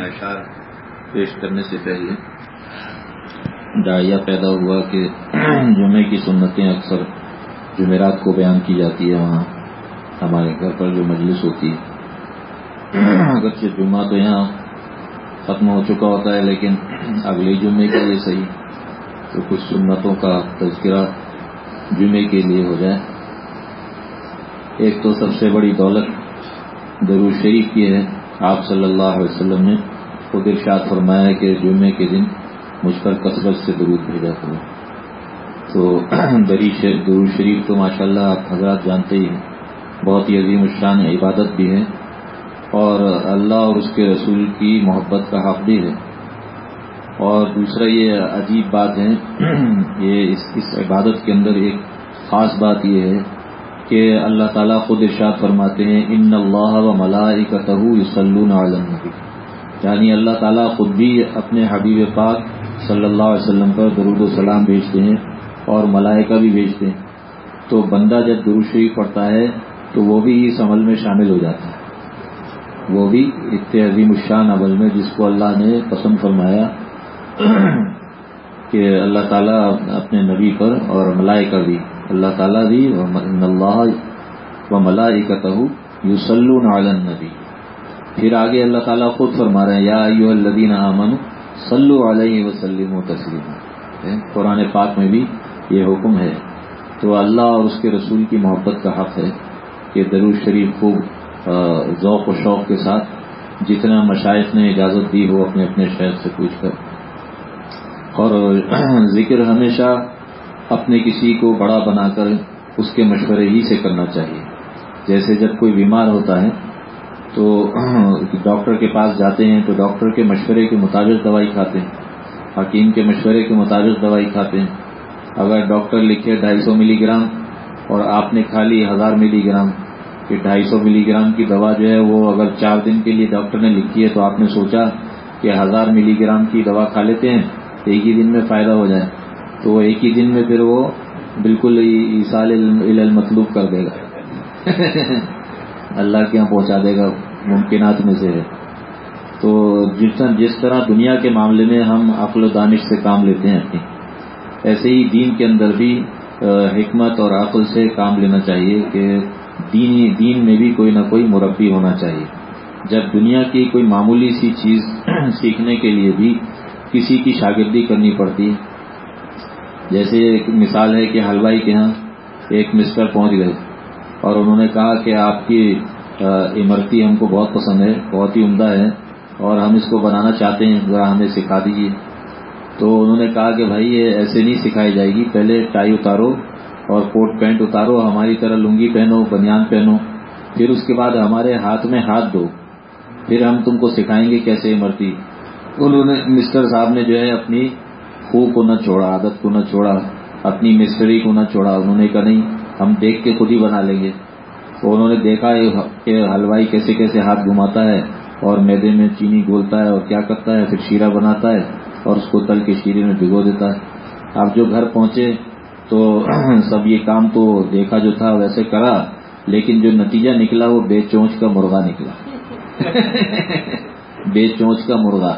اشعار پیش کرنے سے پہلے دائیا پیدا ہوا کہ جمعے کی سنتیں اکثر جمعرات کو بیان کی جاتی ہے وہاں۔ ہمارے گھر پر جو مجلس ہوتی ہے۔ اگرچہ جمعہ تو یہاں ختم ہو چکا ہوتا ہے، لیکن اگلے جمعے کے لیے صحیح تو کچھ سنتوں کا تذکرہ جمعے کے لیے ہو جائے۔ ایک تو سب سے بڑی دولت درو شریف کی ہے۔ آپ صلی اللہ علیہ وسلم نے خود ارشاد فرمایا کہ جمعے کے دن مجھ پر کثرت سے درود بھیجا کرو۔ تو درو شریف تو ماشاء اللہ آپ حضرات جانتے ہی ہیں۔ بہت ہی عظیم الشان عبادت بھی ہے۔ اور اللہ اور اس کے رسول کی محبت کا حق بھی ہے۔ اور دوسرا یہ عجیب بات ہے۔ یہ اس اس عبادت کے اندر ایک خاص بات یہ ہے کہ اللہ تعالیٰ خود ارشاد فرماتے ہیں، ان اللہ و ملائی کا تہو نبی یعنی اللہ تعالیٰ خود بھی اپنے حبیب پاک صلی اللہ علیہ وسلم پر درود و سلام بھیجتے ہیں اور ملائکہ بھی بھیجتے ہیں۔ تو بندہ جب درود شریف پڑھتا ہے، تو وہ بھی اس عمل میں شامل ہو جاتا ہے۔ وہ بھی اتنے عظیم الشان عمل میں جس کو اللہ نے پسند فرمایا کہ اللہ تعالیٰ اپنے نبی پر اور ملائکہ بھی اللہ تعالیٰ بھی اللہ و ملائی کا تہو یو پھر آگے اللہ تعالیٰ خود فرما رہے ہیں، یا یو الدین امن صلو علیہ وسلم و تسلیم قرآن پاک میں بھی یہ حکم ہے۔ تو اللہ اور اس کے رسول کی محبت کا حق ہے کہ درود شریف خوب ذوق و شوق کے ساتھ جتنا مشائق نے اجازت دی ہو اپنے اپنے شہر سے پوچھ کر۔ اور ذکر ہمیشہ اپنے کسی کو بڑا بنا کر اس کے مشورے ہی سے کرنا چاہیے۔ جیسے جب کوئی بیمار ہوتا ہے، تو ڈاکٹر کے پاس جاتے ہیں، تو ڈاکٹر کے مشورے کے مطابق دوائی کھاتے ہیں، حکیم کے مشورے کے مطابق دوائی کھاتے ہیں۔ اگر ڈاکٹر لکھے ڈھائی سو ملی گرام اور آپ نے کھا لی ہزار ملی گرام، کہ ڈھائی سو ملی گرام کی دوا جو ہے وہ اگر چار دن کے لیے ڈاکٹر نے لکھی ہے تو آپ نے سوچا کہ ہزار ملی گرام کی دوا کھا لیتے ہیں، ایک ہی دن میں فائدہ ہو جائے۔ تو ایک ہی دن میں پھر وہ بالکل عیسال مطلوب کر دے گا۔ اللہ کے یہاں پہنچا دے گا، ممکنات میں سے۔ ہے تو جس طرح دنیا کے معاملے میں ہم عقل و دانش سے کام لیتے ہیں اپنی، ایسے ہی دین کے اندر بھی حکمت اور عقل سے کام لینا چاہیے کہ دین دین میں بھی کوئی نہ کوئی مربی ہونا چاہیے۔ جب دنیا کی کوئی معمولی سی چیز سیکھنے کے لیے بھی کسی کی شاگردی کرنی پڑتی جیسے ایک مثال ہے کہ حلوائی کے ہاں ایک مسٹر پہنچ گئے اور انہوں نے کہا کہ آپ کی امرتی ہم کو بہت پسند ہے، بہت ہی عمدہ ہے اور ہم اس کو بنانا چاہتے ہیں، ذرا ہمیں سکھا دیجیے تو انہوں نے کہا کہ بھائی، یہ ایسے نہیں سکھائی جائے گی، پہلے ٹائی اتارو اور کوٹ پینٹ اتارو، ہماری طرح لنگی پہنو، بنیان پہنو، پھر اس کے بعد ہمارے ہاتھ میں ہاتھ دو، پھر ہم تم کو سکھائیں گے کیسے امرتی انہوں نے، مسٹر صاحب نے جو ہے اپنی خو کو نہ چھوڑا، عادت کو نہ چھوڑا، اپنی مسٹری کو نہ چھوڑا، انہوں نے کہا نہیں، ہم دیکھ کے خود ہی بنا لیں گے۔ تو انہوں نے دیکھا کہ حلوائی کیسے کیسے ہاتھ گھماتا ہے اور میدے میں چینی گولتا ہے اور کیا کرتا ہے، پھر شیرہ بناتا ہے اور اس کو تل کے شیرے میں بھگو دیتا ہے۔ اب جو گھر پہنچے تو سب یہ کام تو دیکھا جو تھا ویسے کرا، لیکن جو نتیجہ نکلا وہ بے چونچ کا مرغا نکلا۔ بے چونچ کا مرغا۔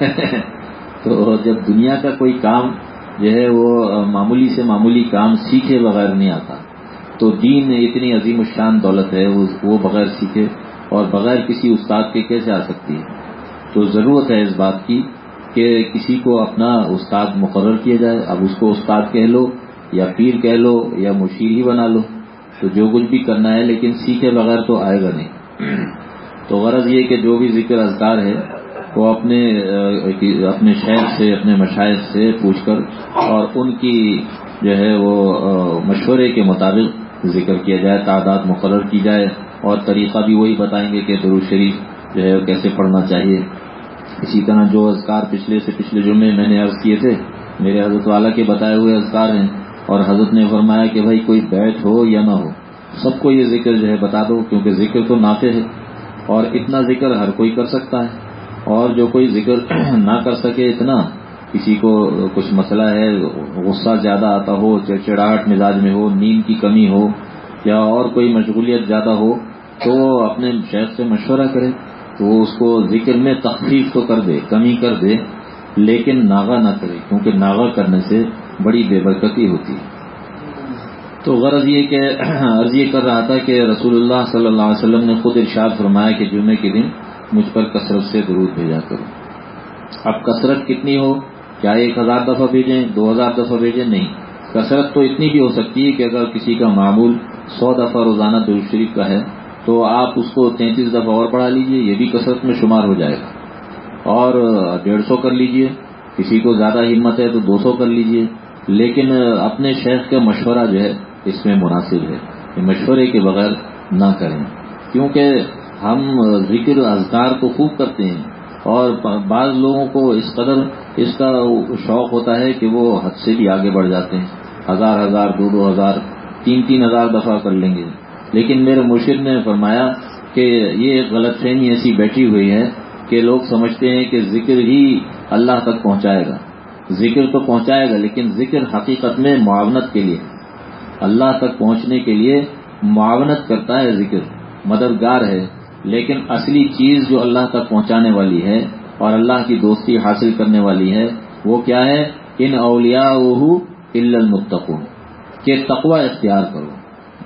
تو جب دنیا کا کوئی کام جو ہے وہ معمولی سے معمولی کام سیکھے بغیر نہیں آتا، تو دین اتنی عظیم الشان دولت ہے وہ بغیر سیکھے اور بغیر کسی استاد کے کیسے آ سکتی ہے؟ تو ضرورت ہے اس بات کی کہ کسی کو اپنا استاد مقرر کیا جائے۔ اب اس کو استاد کہہ لو یا پیر کہہ لو یا مشیر ہی بنا لو۔ تو جو کچھ بھی کرنا ہے، لیکن سیکھے بغیر تو آئے گا نہیں۔ تو غرض یہ کہ جو بھی ذکر اذکار ہے وہ اپنے اپنے شہر سے، اپنے مشاہد سے پوچھ کر اور ان کی جو ہے وہ مشورے کے مطابق ذکر کیا جائے، تعداد مقرر کی جائے اور طریقہ بھی وہی بتائیں گے کہ درو شریف جو ہے کیسے پڑھنا چاہیے۔ اسی طرح جو اذکار پچھلے سے پچھلے جمعے میں نے عرض کیے تھے، میرے حضرت والا کے بتائے ہوئے اذکار ہیں اور حضرت نے فرمایا کہ بھائی کوئی بیٹھ ہو یا نہ ہو، سب کو یہ ذکر جو ہے بتا دو کیونکہ ذکر تو نافع ہے اور اتنا ذکر ہر کوئی کر سکتا ہے۔ اور جو کوئی ذکر نہ کر سکے اتنا کسی کو کچھ مسئلہ ہے، غصہ زیادہ آتا ہو، چڑچڑاہٹ مزاج میں ہو، نیند کی کمی ہو یا اور کوئی مشغولیت زیادہ ہو تو وہ اپنے شیخ سے مشورہ کرے تو وہ اس کو ذکر میں تخفیف تو کر دے، کمی کر دے، لیکن ناغا نہ کرے، کیونکہ ناغا کرنے سے بڑی بے برکتی ہوتی ہے۔ تو غرض یہ کہ عرض یہ کر رہا تھا کہ رسول اللہ صلی اللہ علیہ وسلم نے خود ارشاد فرمایا کہ جمعے کے دن مجھ پر کثرت سے درود بھیجا کرو۔ اب کثرت کتنی ہو؟ کیا ایک ہزار دفعہ بھیجیں، دو ہزار دفعہ بھیجیں؟ نہیں۔ کثرت تو اتنی بھی ہو سکتی ہے کہ اگر کسی کا معمول سو دفعہ روزانہ درود شریف کا ہے، تو آپ اس کو تینتیس دفعہ اور بڑھا لیجیے، یہ بھی کثرت میں شمار ہو جائے گا۔ اور ڈیڑھ سو کر لیجیے، کسی کو زیادہ ہمت ہے تو دو سو کر لیجیے۔ لیکن اپنے شیخ کا مشورہ جو ہے، اس میں مناسب ہے کہ مشورے کے بغیر نہ کریں۔ کیونکہ ہم ذکر اذکار تو خوب کرتے ہیں اور بعض لوگوں کو اس قدر اس کا شوق ہوتا ہے کہ وہ حد سے بھی آگے بڑھ جاتے ہیں۔ ہزار ہزار، دو دو ہزار، تین تین ہزار دفعہ کر لیں گے۔ لیکن میرے مرشد نے فرمایا کہ یہ ایک غلط فہمی ایسی بیٹھی ہوئی ہے کہ لوگ سمجھتے ہیں کہ ذکر ہی اللہ تک پہنچائے گا۔ ذکر تو پہنچائے گا، لیکن ذکر حقیقت میں معاونت کے لیے۔ اللہ تک پہنچنے کے لیے معاونت کرتا ہے ذکر، مددگار ہے۔ لیکن اصلی چیز جو اللہ تک پہنچانے والی ہے اور اللہ کی دوستی حاصل کرنے والی ہے، وہ کیا ہے؟ ان اولیاء المتقون، کہ تقوی اختیار کرو۔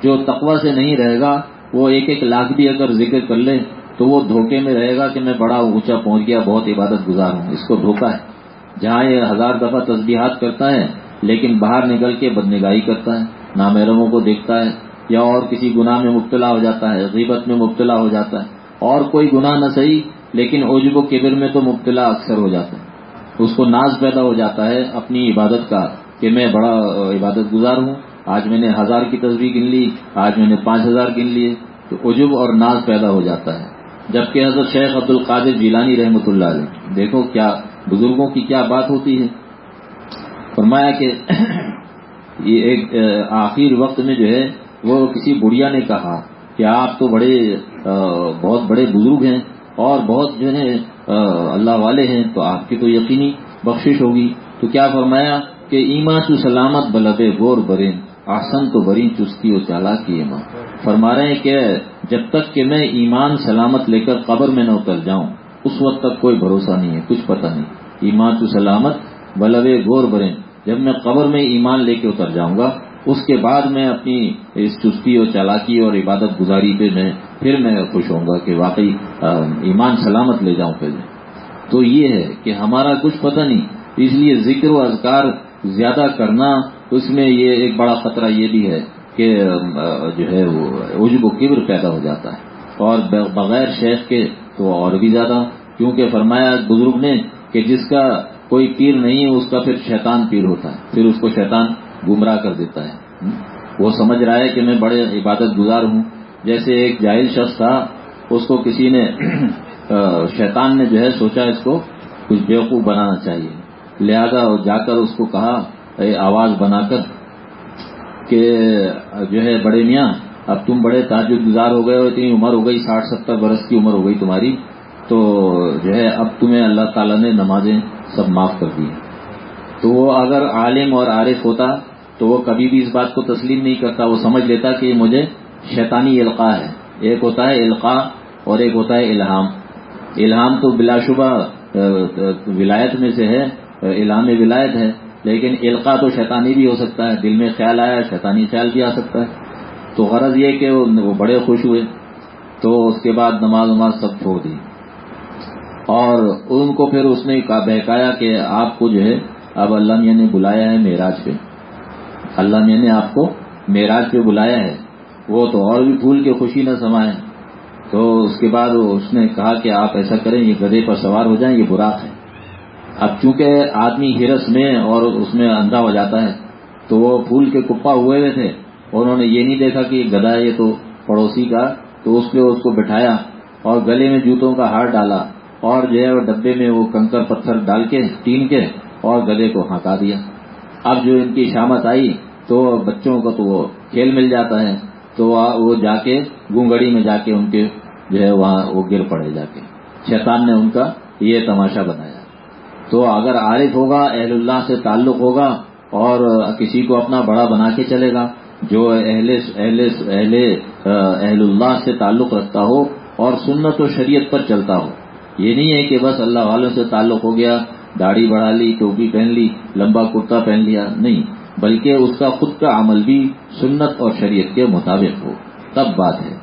جو تقوی سے نہیں رہے گا، وہ ایک ایک لاکھ بھی اگر ذکر کر لے، تو وہ دھوکے میں رہے گا کہ میں بڑا اونچا پہنچ گیا، بہت عبادت گزار ہوں۔ اس کو دھوکا ہے۔ جہاں یہ ہزار دفعہ تسبیحات کرتا ہے، لیکن باہر نکل کے بدنگاہی کرتا ہے، نامحرموں کو دیکھتا ہے یا اور کسی گناہ میں مبتلا ہو جاتا ہے، غیبت میں مبتلا ہو جاتا ہے۔ اور کوئی گناہ نہ صحیح، لیکن عجب و کبر میں تو مبتلا اکثر ہو جاتا ہے۔ اس کو ناز پیدا ہو جاتا ہے اپنی عبادت کا، کہ میں بڑا عبادت گزار ہوں، آج میں نے ہزار کی تصویر گن لی، آج میں نے پانچ ہزار گن لیے۔ تو عجب اور ناز پیدا ہو جاتا ہے۔ جبکہ حضرت شیخ عبد القادر جیلانی رحمۃ اللہ علیہ، دیکھو کیا بزرگوں کی کیا بات ہوتی ہے۔ فرمایا کہ یہ ایک، آخر وقت میں جو ہے وہ کسی بڑھیا نے کہا کہ آپ تو بڑے بہت بڑے بزرگ ہیں اور بہت جو ہے اللہ والے ہیں، تو آپ کی تو یقینی بخشش ہوگی۔ تو کیا فرمایا کہ ایما تو سلامت بلبے غور برین، آسن تو بری چستی و چالا کی ایما فرما رہے ہیں کہ جب تک کہ میں ایمان سلامت لے کر قبر میں نہ اتر جاؤں، اس وقت تک کوئی بھروسہ نہیں ہے، کچھ پتہ نہیں۔ ایمان تو سلامت بلبے غور برین۔ جب میں قبر میں ایمان لے کے اتر جاؤں گا اس کے بعد میں اپنی اس چستی اور چالاکی اور عبادت گزاری پہ میں پھر میں خوش ہوں گا کہ واقعی ایمان سلامت لے جاؤں پہلے تو یہ ہے کہ ہمارا کچھ پتہ نہیں، اس لیے ذکر و اذکار زیادہ کرنا، اس میں یہ ایک بڑا خطرہ یہ بھی ہے کہ جو ہے وہ عجب و کبر پیدا ہو جاتا ہے۔ اور بغیر شیخ کے تو اور بھی زیادہ۔ کیونکہ فرمایا بزرگ نے کہ جس کا کوئی پیر نہیں ہے، اس کا پھر شیطان پیر ہوتا ہے۔ پھر اس کو شیطان گمراہ کر دیتا ہے۔ وہ سمجھ رہا ہے کہ میں بڑے عبادت گزار ہوں۔ جیسے ایک جاہل شخص تھا، اس کو کسی نے شیطان نے جو ہے سوچا اس کو کچھ بیوقوف بنانا چاہیے۔ لہذا جا کر اس کو کہا آواز بنا کر کہ، جو ہے بڑے میاں، اب تم بڑے تاجر گزار ہو گئے ہو، اتنی عمر ہو گئی، ساٹھ ستر برس کی عمر ہو گئی تمہاری۔ تو جو ہے اب تمہیں اللہ تعالیٰ نے نمازیں سب معاف کر دی۔ تو وہ اگر عالم اور عارف ہوتا تو وہ کبھی بھی اس بات کو تسلیم نہیں کرتا، وہ سمجھ لیتا کہ یہ مجھے شیطانی القاع ہے۔ ایک ہوتا ہے القاع اور ایک ہوتا ہے الہام۔ الہام تو بلا شبہ ولایت میں سے ہے الہام ولایت ہے، لیکن القاع تو شیطانی بھی ہو سکتا ہے، دل میں خیال آیا، شیطانی خیال بھی آ سکتا ہے۔ تو غرض یہ کہ وہ بڑے خوش ہوئے، تو اس کے بعد نماز وماز سب چھوڑ دی۔ اور ان کو پھر اس نے بہکایا کہ آپ کو جو ہے، اب اللہ نے یعنی بلایا ہے معراج پہ۔ اللہ نے آپ کو معراج پہ بلایا ہے۔ وہ تو اور بھی پھول کے خوشی نہ سمائے تو اس کے بعد اس نے کہا کہ آپ ایسا کریں، یہ گدے پر سوار ہو جائیں، یہ براق ہے۔ اب چونکہ آدمی ہرس میں اور اس میں اندھا ہو جاتا ہے، تو وہ پھول کے کپا ہوئے ہوئے تھے۔ اور انہوں نے یہ نہیں دیکھا کہ یہ گدا ہے، یہ تو پڑوسی کا۔ تو اس پہ اس کو بٹھایا اور گلے میں جوتوں کا ہار ڈالا اور جو ہے وہ ڈبے میں وہ کنکر پتھر ڈال کے، ٹین کے اور گلے کو ہانکا دیا۔ اب جو ان کی شامت آئی تو بچوں کو تو وہ کھیل مل جاتا ہے تو وہ جا کے گونگڑی میں جا کے ان کے جو ہے وہاں وہ گر پڑے جا کے۔ شیطان نے ان کا یہ تماشا بنایا۔ تو اگر عارف ہوگا، اہل اللہ سے تعلق ہوگا اور کسی کو اپنا بڑا بنا کے چلے گا، جو اہل اہل اہل اہل اللہ سے تعلق رکھتا ہو اور سنت و شریعت پر چلتا ہو۔ یہ نہیں ہے کہ بس اللہ والوں سے تعلق ہو گیا داڑھی بڑھا لی، ٹوپی پہن لی، لمبا کرتا پہن لیا، نہیں، بلکہ اس کا خود کا عمل بھی سنت اور شریعت کے مطابق ہو۔ تب بات ہے۔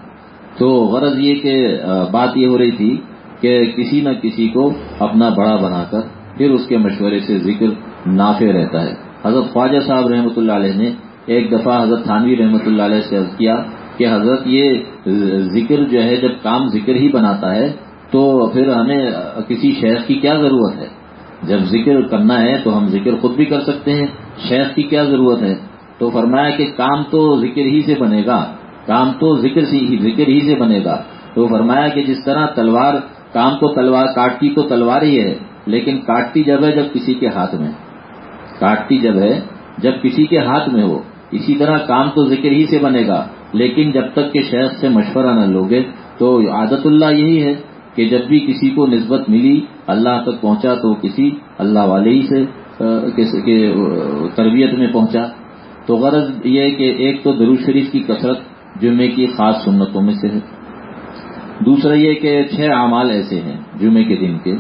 تو غرض یہ کہ بات یہ ہو رہی تھی کہ کسی نہ کسی کو اپنا بڑا بنا کر پھر اس کے مشورے سے ذکر نافع رہتا ہے۔ حضرت خواجہ صاحب رحمۃ اللہ علیہ نے ایک دفعہ حضرت تھانوی رحمۃ اللہ علیہ سے عرض کیا کہ حضرت، یہ ذکر جو ہے، جب کام ذکر ہی بناتا ہے تو پھر ہمیں کسی شیخ کی کیا ضرورت ہے؟ جب ذکر کرنا ہے تو ہم ذکر خود بھی کر سکتے ہیں۔ شیخ کی کیا ضرورت ہے؟ تو فرمایا کہ کام تو ذکر ہی سے بنے گا۔ کام تو ذکر ذکر ہی سے بنے گا۔ تو فرمایا کہ جس طرح تلوار کام تو تلوار کاٹتی تو تلوار ہی ہے، لیکن کاٹتی جب ہے جب کسی کے ہاتھ میں۔ کاٹتی جب ہے جب کسی کے ہاتھ میں ہو۔ اسی طرح کام تو ذکر ہی سے بنے گا۔ لیکن جب تک کہ شہر سے مشورہ نہ لوگے تو عادت اللہ یہی ہے۔ کہ جب بھی کسی کو نسبت ملی، اللہ تک پہنچا تو کسی اللہ والے ہی سے تربیت میں پہنچا۔ تو غرض یہ ہے کہ ایک تو درو شریف کی کثرت جمعے کی خاص سنتوں میں سے ہے۔ دوسرا یہ کہ چھ اعمال ایسے ہیں جمعے کے دن کے،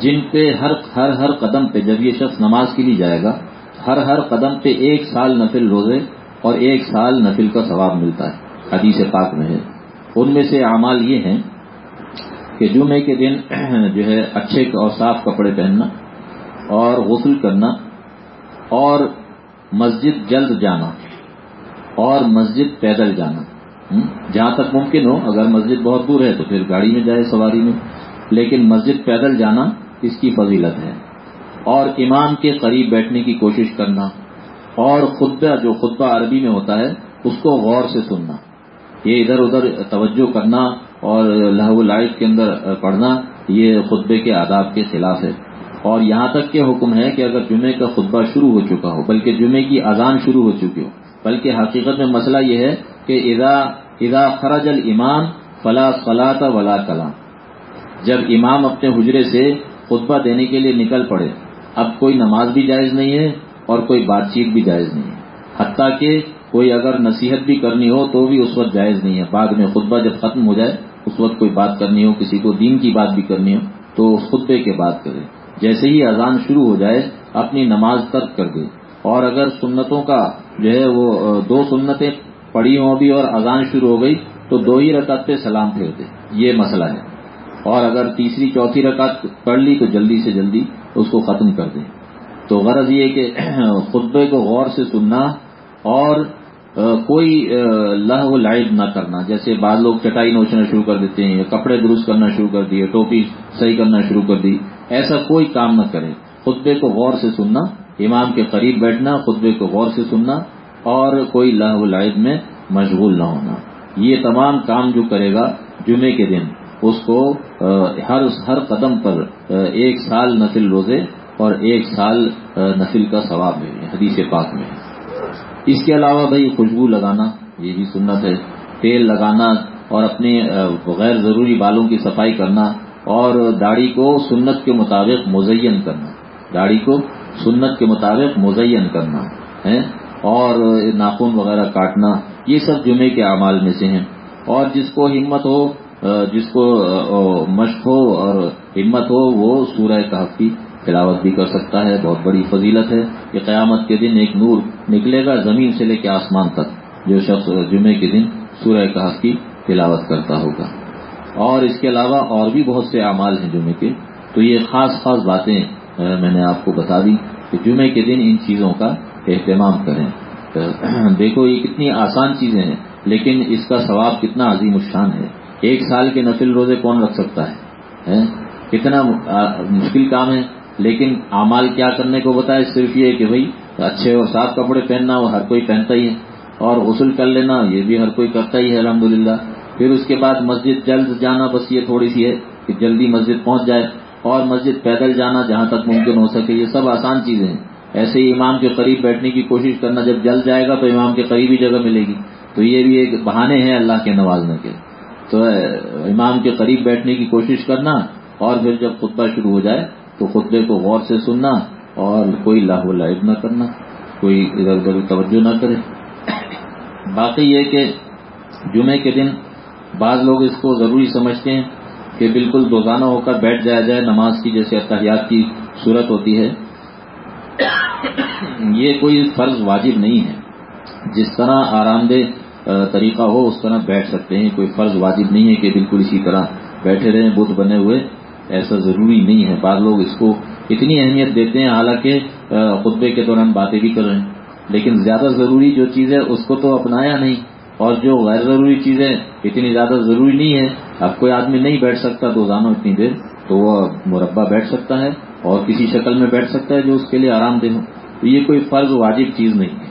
جن پہ ہر ہر ہر قدم پہ جب یہ شخص نماز کے لیے جائے گا، ہر ہر قدم پہ ایک سال نفل روزے اور ایک سال نفل کا ثواب ملتا ہے۔ حدیث پاک میں ہے۔ ان میں سے اعمال یہ ہیں کہ جمعے کے دن جو ہے اچھے اور صاف کپڑے پہننا اور غسل کرنا اور مسجد جلد جانا اور مسجد پیدل جانا۔ جہاں تک ممکن ہو، اگر مسجد بہت دور ہے تو پھر گاڑی میں جائے سواری میں، لیکن مسجد پیدل جانا اس کی فضیلت ہے۔ اور امام کے قریب بیٹھنے کی کوشش کرنا اور خطبہ، جو خطبہ عربی میں ہوتا ہے، اس کو غور سے سننا۔ یہ ادھر ادھر توجہ کرنا اور لہو لائف کے اندر پڑھنا یہ خطبے کے آداب کے خلاف ہے۔ اور یہاں تک کہ حکم ہے کہ اگر جمعے کا خطبہ شروع ہو چکا ہو، بلکہ جمعے کی اذان شروع ہو چکی ہو، بلکہ حقیقت میں مسئلہ یہ ہے کہ اذا اذا خرج الامام فلا صلاح ولا کلام۔ جب امام اپنے حجرے سے خطبہ دینے کے لیے نکل پڑے، اب کوئی نماز بھی جائز نہیں ہے اور کوئی بات چیت بھی جائز نہیں ہے۔ حتیٰ کہ کوئی اگر نصیحت بھی کرنی ہو تو بھی اس وقت جائز نہیں ہے۔ بعد میں خطبہ جب ختم ہو جائے اس وقت کوئی بات کرنی ہو، کسی کو دین کی بات بھی کرنی ہو، تو خطبے کے بات کرے جیسے ہی اذان شروع ہو جائے، اپنی نماز ترک کر دے اور اگر سنتوں کا جو ہے وہ دو سنتیں پڑھی ہوں بھی اور اذان شروع ہو گئی، تو دو ہی رکعت پہ سلام پھیر دے یہ مسئلہ ہے۔ اور اگر تیسری، چوتھی رکعت پڑھ لی، تو جلدی سے جلدی اس کو ختم کر دیں۔ تو غرض یہ کہ خطبے کو غور سے سننا اور کوئی لہ و لائب نہ کرنا، جیسے بعض لوگ چٹائی نوچنا شروع کر دیتے ہیں یا کپڑے درست کرنا شروع کر دیے، ٹوپی صحیح کرنا شروع کر دی، ایسا کوئی کام نہ کرے۔ خطبے کو غور سے سننا، امام کے قریب بیٹھنا، خطبے کو غور سے سننا، اور کوئی لہ و لائب میں مشغول نہ ہونا۔ یہ تمام کام جو کرے گا جمعے کے دن، اس کو ہر ہر قدم پر ایک سال نفل روزے اور ایک سال نفل کا ثواب ملے۔ حدیث پاک میں اس کے علاوہ بھائی خوشبو لگانا، یہ بھی سنت ہے۔ تیل لگانا اور اپنے غیر ضروری بالوں کی صفائی کرنا اور داڑھی کو سنت کے مطابق مزین کرنا۔ داڑھی کو سنت کے مطابق مزین کرنا ہے اور ناخن وغیرہ کاٹنا، یہ سب جمعے کے اعمال میں سے ہیں۔ اور جس کو ہمت ہو جس کو مشق ہو اور ہمت ہو، وہ سورہ کہف کی تلاوت بھی کر سکتا ہے، بہت بڑی فضیلت ہے کہ قیامت کے دن ایک نور نکلے گا زمین سے لے کے آسمان تک، جو شخص جمعے کے دن سورہ کہف کی تلاوت کرتا ہوگا۔ اور اس کے علاوہ اور بھی بہت سے اعمال ہیں جمعے کے۔ تو یہ خاص خاص باتیں میں نے آپ کو بتا دی کہ جمعے کے دن ان چیزوں کا اہتمام کریں۔ دیکھو یہ کتنی آسان چیزیں ہیں، لیکن اس کا ثواب کتنا عظیم الشان ہے۔ ایک سال کے نفل روزے کون رکھ سکتا ہے؟ کتنا مشکل کام ہے۔ لیکن اعمال کیا کرنے کو بتایا صرف یہ کہ بھائی اچھے اور صاف کپڑے پہننا وہ ہر کوئی پہنتا ہی ہے۔ اور غسل کر لینا یہ بھی ہر کوئی کرتا ہی ہے الحمد پھر اس کے بعد مسجد جلد جانا بس یہ تھوڑی سی ہے کہ جلدی مسجد پہنچ جائے اور مسجد پیدل جانا جہاں تک ممکن ہو سکے۔ یہ سب آسان چیزیں ہیں۔ ایسے ہی امام کے قریب بیٹھنے کی کوشش کرنا، جب جل جائے گا تو امام کے قریب ہی جگہ ملے گی۔ تو یہ بھی ایک بہانے ہیں اللہ کے نوازنے کے۔ تو امام کے قریب بیٹھنے کی کوشش کرنا اور پھر جب خطبہ شروع ہو جائے تو خطبے کو غور سے سننا اور کوئی لاہ و لائب نہ کرنا، کوئی ادھر ادھر توجہ نہ کرے۔ باقی یہ کہ جمعے کے دن بعض لوگ اس کو ضروری سمجھتے ہیں کہ بالکل دوزانہ ہو کر بیٹھ جایا جائے نماز کی، جیسے اتحیات کی صورت ہوتی ہے۔ یہ کوئی فرض واجب نہیں ہے۔ جس طرح آرام دہ طریقہ ہو، اس طرح بیٹھ سکتے ہیں۔ کوئی فرض واجب نہیں ہے کہ بالکل اسی طرح بیٹھے رہیں بت بنے ہوئے۔ ایسا ضروری نہیں ہے۔ بعض لوگ اس کو اتنی اہمیت دیتے ہیں، حالانکہ خطبے کے دوران باتیں بھی کر رہے ہیں۔ لیکن زیادہ ضروری جو چیز ہے، اس کو تو اپنایا نہیں۔ اور جو غیر ضروری چیزیں اتنی زیادہ ضروری نہیں ہے اب کوئی آدمی نہیں بیٹھ سکتا روزانہ اتنی دیر، تو وہ مربع بیٹھ سکتا ہے اور کسی شکل میں بیٹھ سکتا ہے جو اس کے لیے آرام دہ ہو۔ تو یہ کوئی فرض واجب چیز نہیں ہے۔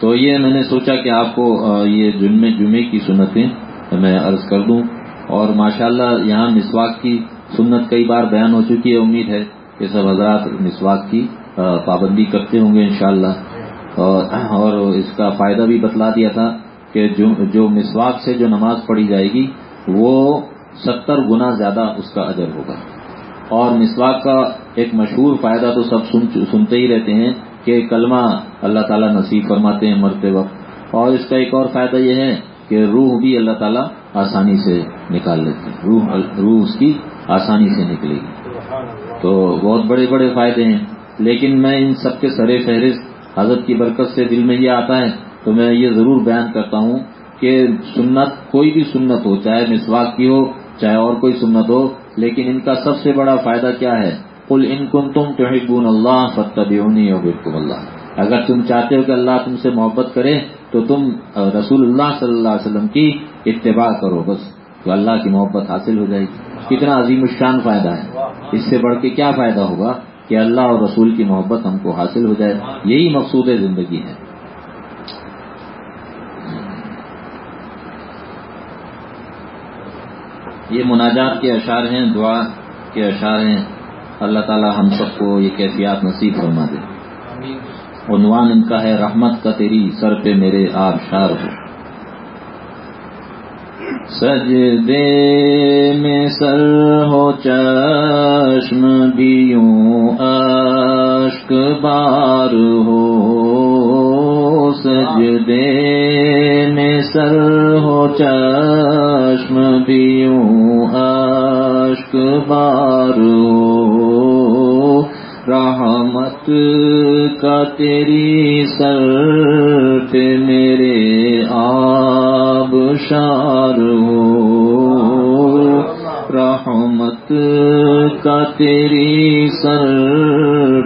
تو یہ میں نے سوچا کہ آپ کو یہ جمعے جمعے کی سنتیں میں عرض کر دوں۔ اور ماشاءاللہ یہاں مسواک کی سنت کئی بار بیان ہو چکی ہے۔ امید ہے کہ سب حضرات مسواک کی پابندی کرتے ہوں گے انشاءاللہ۔ اور اس کا فائدہ بھی بتلا دیا تھا کہ جو مسواک سے جو نماز پڑھی جائے گی، وہ ستر گنا زیادہ اس کا اجر ہوگا۔ اور مسواک کا ایک مشہور فائدہ تو سب سنتے ہی رہتے ہیں کہ کلمہ اللہ تعالیٰ نصیب فرماتے ہیں مرتے وقت۔ اور اس کا ایک اور فائدہ یہ ہے کہ روح بھی اللہ تعالیٰ آسانی سے نکال لیتے ہیں روح روح اس کی آسانی سے نکلے گی۔ تو بہت بڑے بڑے فائدے ہیں۔ لیکن میں ان سب کے سرے فہرست حضرت کی برکت سے دل میں یہ آتا ہے، تو میں یہ ضرور بیان کرتا ہوں کہ سنت کوئی بھی سنت ہو، چاہے مسواک کی ہو، چاہے اور کوئی سنت ہو، لیکن ان کا سب سے بڑا فائدہ کیا ہے؟ کل ان کن تم تو اللہ فتبیونی اور بالکل اللہ اگر تم چاہتے ہو کہ اللہ تم سے محبت کرے تو تم رسول اللہ صلی اللہ علیہ وسلم کی اتباع کرو بس، تو اللہ کی محبت حاصل ہو جائے گی۔ کتنا عظیم الشان فائدہ ہے۔ اس سے بڑھ کے کیا فائدہ ہوگا؟ کہ اللہ اور رسول کی محبت ہم کو حاصل ہو جائے۔ یہی مقصود زندگی ہے۔ یہ مناجات کے اشعار ہیں، دعا کے اشعار ہیں۔ اللہ تعالی ہم سب کو یہ کیفیات نصیب فرما دے۔ عنوان ان کا ہے، رحمت کا تیری سر پہ میرے آب شار ہو۔ سج دے میں سر ہو، چشم بھی یوں اشک بار ہو۔ سج دے میں سر ہو، چشم بھی یوں اشک بار ہو۔ رحمت کا تیری سر پہ میرے آب شار ہو۔ رحمت کا تیری سر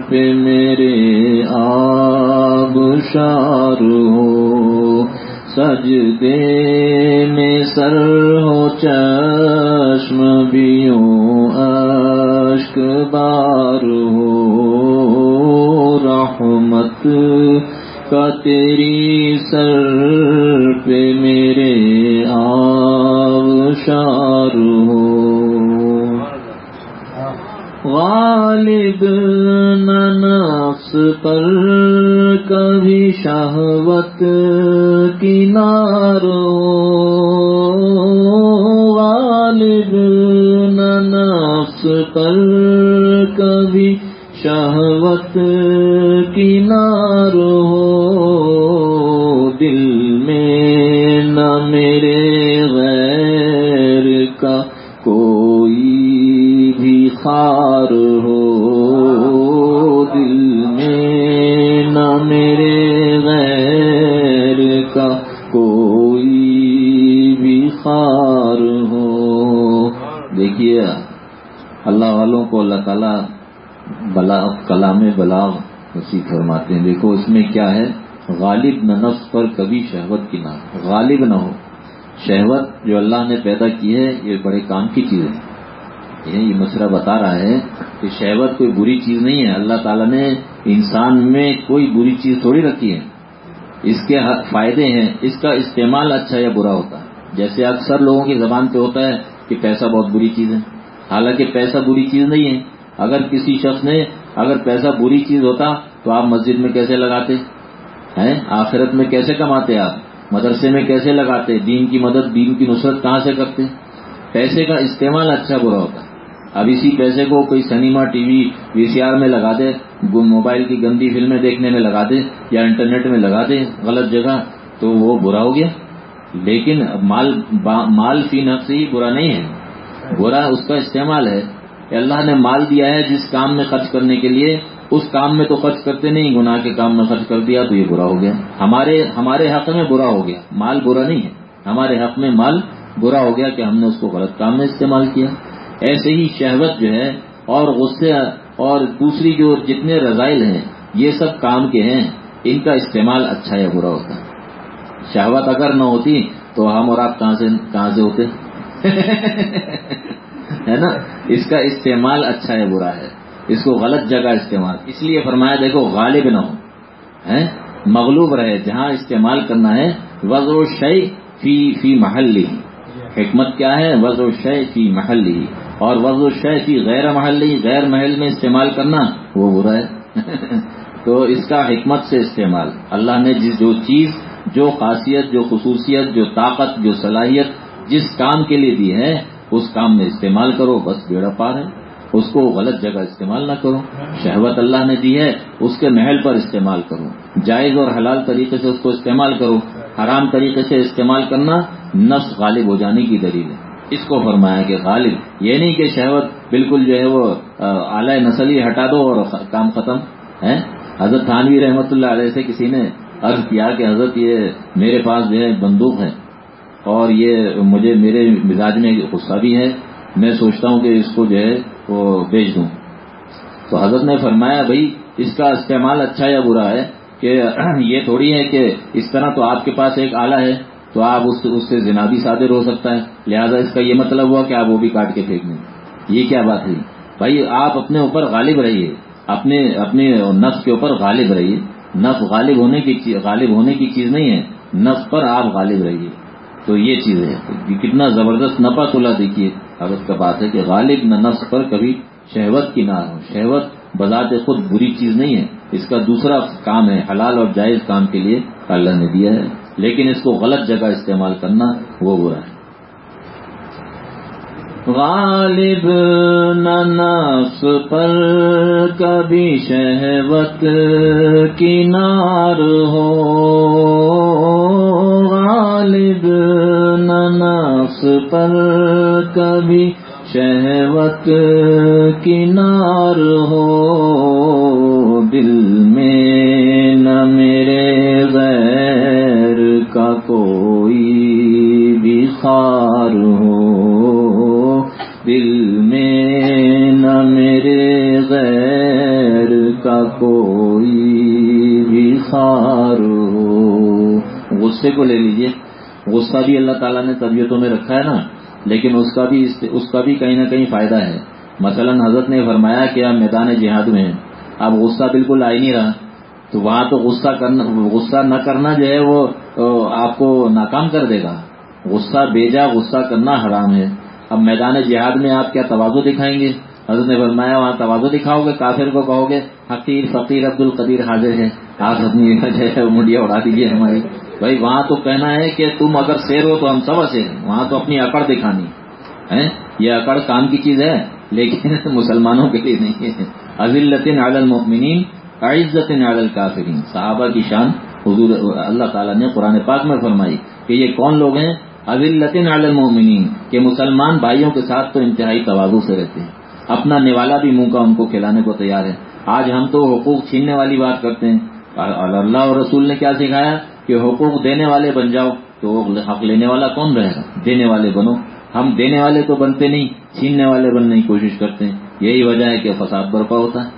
پہ میرے آب شار ہو۔ سج دے میں سر ہو چشم بیوں اشک بار رحمت کا تیری سر پہ میرے آب شار ہو۔ غالب نفس پر کبھی شہوت کی نارو غالب نفس پر کبھی شہوت کی نارو دل میں نہ میرے غیر کا کوئی بھی خار ہو۔ دل میں نہ میرے غیر کا کوئی بھی خار ہو۔ دیکھیے، اللہ والوں کو اللہ تعالیٰ بلا کلام بلاغ نصیب فرماتے ہیں، دیکھو اس میں کیا ہے؟ غالب نہ نفس پر کبھی شہوت کی نہ، غالب نہ ہو۔ شہوت جو اللہ نے پیدا کی ہے، یہ بڑے کام کی چیز ہے۔ یہ مسئلہ بتا رہا ہے کہ شہوت کوئی بری چیز نہیں ہے۔ اللہ تعالیٰ نے انسان میں کوئی بری چیز تھوڑی رکھی ہے۔ اس کے فائدے ہیں، اس کا استعمال اچھا یا برا ہوتا ہے۔ جیسے اکثر لوگوں کی زبان پہ ہوتا ہے کہ پیسہ بہت بری چیز ہے۔ حالانکہ پیسہ بری چیز نہیں ہے۔ اگر کسی شخص نے اگر پیسہ بری چیز ہوتا تو آپ مسجد میں کیسے لگاتے؟ ہیں؟ آخرت میں کیسے کماتے آپ؟ مدرسے میں کیسے لگاتے؟ دین کی مدد، دین کی نصرت کہاں سے کرتے؟ پیسے کا استعمال اچھا برا ہوتا ہے۔ اب اسی پیسے کو کوئی سنیما، ٹی وی وی سی آر میں لگا دے موبائل کی گندی فلمیں دیکھنے میں لگا دے یا انٹرنیٹ میں لگا دے، غلط جگہ، تو وہ برا ہو گیا۔ لیکن مال مال فی نفس ہی برا نہیں ہے۔ برا اس کا استعمال ہے۔ کہ اللہ نے مال دیا ہے جس کام میں خرچ کرنے کے لیے، اس کام میں تو خرچ کرتے نہیں، گناہ کے کام میں خرچ کر دیا تو یہ برا ہو گیا۔ ہمارے ہمارے حق میں برا ہو گیا۔ مال برا نہیں ہے۔ ہمارے حق میں مال برا ہو گیا کہ ہم نے اس کو غلط کام میں استعمال کیا۔ ایسے ہی شہوت جو ہے اور غصے اور دوسری جو جتنے رضائل ہیں، یہ سب کام کے ہیں۔ ان کا استعمال اچھا یا برا ہوتا ہے؟ شہوت اگر نہ ہوتی تو ہم اور آپ کہاں سے کہاں سے ہوتے؟ ہے نا؟ اس کا استعمال اچھا ہے، برا ہے۔ اس کو غلط جگہ استعمال۔ اس لیے فرمایا، دیکھو، غالب نہ ہو مغلوب رہے، جہاں استعمال کرنا ہے وز و شی فی فی محل حکمت کیا ہے؟ وز و شے فی محل اور وز و شے فی غیر محلی غیر محل میں استعمال کرنا، وہ برا ہے۔ تو اس کا حکمت سے استعمال۔ اللہ نے جس جو چیز، جو خاصیت، جو خصوصیت، جو طاقت، جو صلاحیت جس کام کے لیے دی ہے اس کام میں استعمال کرو، بس بیڑا پار ہے۔ اس کو غلط جگہ استعمال نہ کرو۔ شہوت اللہ نے دی ہے، اس کے محل پر استعمال کرو۔ جائز اور حلال طریقے سے اس کو استعمال کرو۔ حرام طریقے سے استعمال کرنا نفس غالب ہو جانے کی دلیل ہے۔ اس کو فرمایا کہ غالب، یہ نہیں کہ شہوت بالکل جو ہے وہ اعلی نسل ہی ہٹا دو اور کام ختم ہے حضرت تھانوی رحمت اللہ علیہ سے کسی نے عرض کیا کہ حضرت یہ میرے پاس جو ہے بندوق ہے۔ اور یہ مجھے میرے مزاج میں غصہ بھی ہے، میں سوچتا ہوں کہ اس کو جو ہے وہ بیچ دوں۔ تو حضرت نے فرمایا، بھائی، اس کا استعمال اچھا یا برا ہے؟ کہ یہ تھوڑی ہے کہ اس طرح تو آپ کے پاس ایک آلہ ہے، تو آپ اس سے زنابی صادر ہو سکتا ہے۔ لہذا اس کا یہ مطلب ہوا کہ آپ وہ بھی کاٹ کے پھینک دیں۔ یہ کیا بات ہے؟ بھائی، آپ اپنے اوپر غالب رہیے۔ اپنے اپنے نفس کے اوپر غالب رہیے۔ نف غالب ہونے کی غالب ہونے کی چیز نہیں ہے۔ نف پر آپ غالب رہیے۔ تو یہ چیز ہے۔ کتنا زبردست نفا تلا دیکھیے۔ حضرت کا بات ہے کہ غالب نہ نفس پر کبھی شہوت کی نہ ہو۔ شہوت بذات خود بری چیز نہیں ہے۔ اس کا دوسرا کام ہے حلال اور جائز کام کے لیے اللہ نے دیا ہے۔ لیکن اس کو غلط جگہ استعمال کرنا وہ برا ہے۔ غالب نہ نفس پر کبھی شہوت کنار ہو۔ غالب نہ نفس پر کبھی شہوت کنار ہو، دل میں نہ میرے غیر کا کوئی بھی خار ہو، دل میں نہ میرے غیر کا کوئی بھی خار ہو۔ غصے کو لے لیجیے۔ غصہ بھی اللہ تعالیٰ نے طبیعتوں میں رکھا ہے نا، لیکن اس کا بھی اس کا بھی کہیں نہ کہیں فائدہ ہے۔ مثلا حضرت نے فرمایا کہ آپ میدان جہاد میں ہیں۔ اب غصہ بالکل آ ہی نہیں رہا۔ تو وہاں تو غصہ کرنا، غصہ نہ کرنا جو ہے وہ آپ کو ناکام کر دے گا۔ غصہ بیجا غصہ کرنا حرام ہے۔ اب میدان جہاد میں آپ کیا توازو دکھائیں گے؟ حضرت نے فرمایا، وہاں توازو دکھاؤ گے، کافر کو کہو گے، حقیر فقیر عبد القدیر حاضر ہے آپ اپنی جو ہے مڈیا اڑا دیجیے ہماری۔ بھائی وہاں تو کہنا ہے کہ تم اگر شیر ہو تو ہم سب سے وہاں تو اپنی اکڑ دکھانی۔ ہے یہ اکڑ کام کی چیز ہے، لیکن مسلمانوں کے لیے نہیں ہے۔ عزلت عالل المؤمنین عزت عالل کافرین صحابہ کی شان حضور اللہ تعالیٰ نے قرآن پاک میں فرمائی کہ یہ کون لوگ ہیں؟ عزلت عالل المؤمنین، کہ مسلمان بھائیوں کے ساتھ تو انتہائی توازو سے رہتے ہیں۔ اپنا نوالا بھی منہ کا ان کو کھلانے کو تیار ہے۔ آج ہم تو حقوق چھیننے والی بات کرتے ہیں۔ اللہ اور رسول نے کیا سکھایا؟ کہ حقوق دینے والے بن جاؤ تو حق لینے والا کون رہے گا؟ دینے والے بنو۔ ہم دینے والے تو بنتے نہیں، چھیننے والے بننے کی کوشش کرتے ہیں۔ یہی وجہ ہے کہ فساد برپا ہوتا ہے۔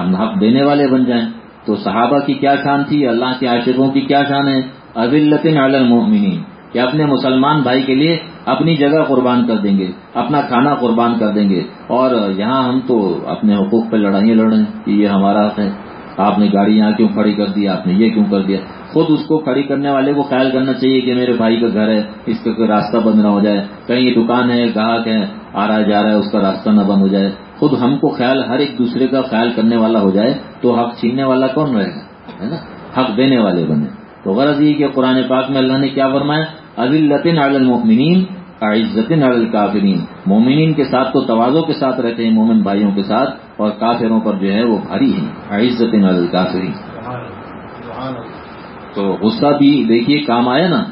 ہم حق دینے والے بن جائیں۔ تو صحابہ کی کیا شان تھی؟ اللہ کے عاشقوں کی کیا شان ہے؟ عزلت المؤمنین۔ کہ اپنے مسلمان بھائی کے لیے اپنی جگہ قربان کر دیں گے، اپنا کھانا قربان کر دیں گے۔ اور یہاں ہم تو اپنے حقوق پہ لڑائیاں لڑ رہے ہیں کہ یہ ہمارا حق ہے۔ آپ نے گاڑی یہاں کیوں کھڑی کر دی؟ آپ نے یہ کیوں کر دیا؟ خود اس کو کھڑی کرنے والے کو خیال کرنا چاہیے کہ میرے بھائی کا گھر ہے، اس کا کوئی راستہ بند نہ ہو جائے۔ کہیں یہ دکان ہے، گاہک ہے، آ رہا جا رہا ہے، اس کا راستہ نہ بند ہو جائے۔ خود ہم کو خیال، ہر ایک دوسرے کا خیال کرنے والا ہو جائے تو حق چھیننے والا کون رہے گا؟ ہے نا؟ حق دینے والے بنے۔ تو غرض یہ کہ قرآن پاک میں اللہ نے کیا فرمایا؟ عزلطن علی المؤمنین عزت الکافرین۔ مومنین کے ساتھ تو توازوں کے ساتھ رہتے ہیں، مومن بھائیوں کے ساتھ اور کافروں پر جو ہے وہ بھاری ہیں۔ عزت الکافرین۔ تو غصہ بھی دیکھیے کام آیا نا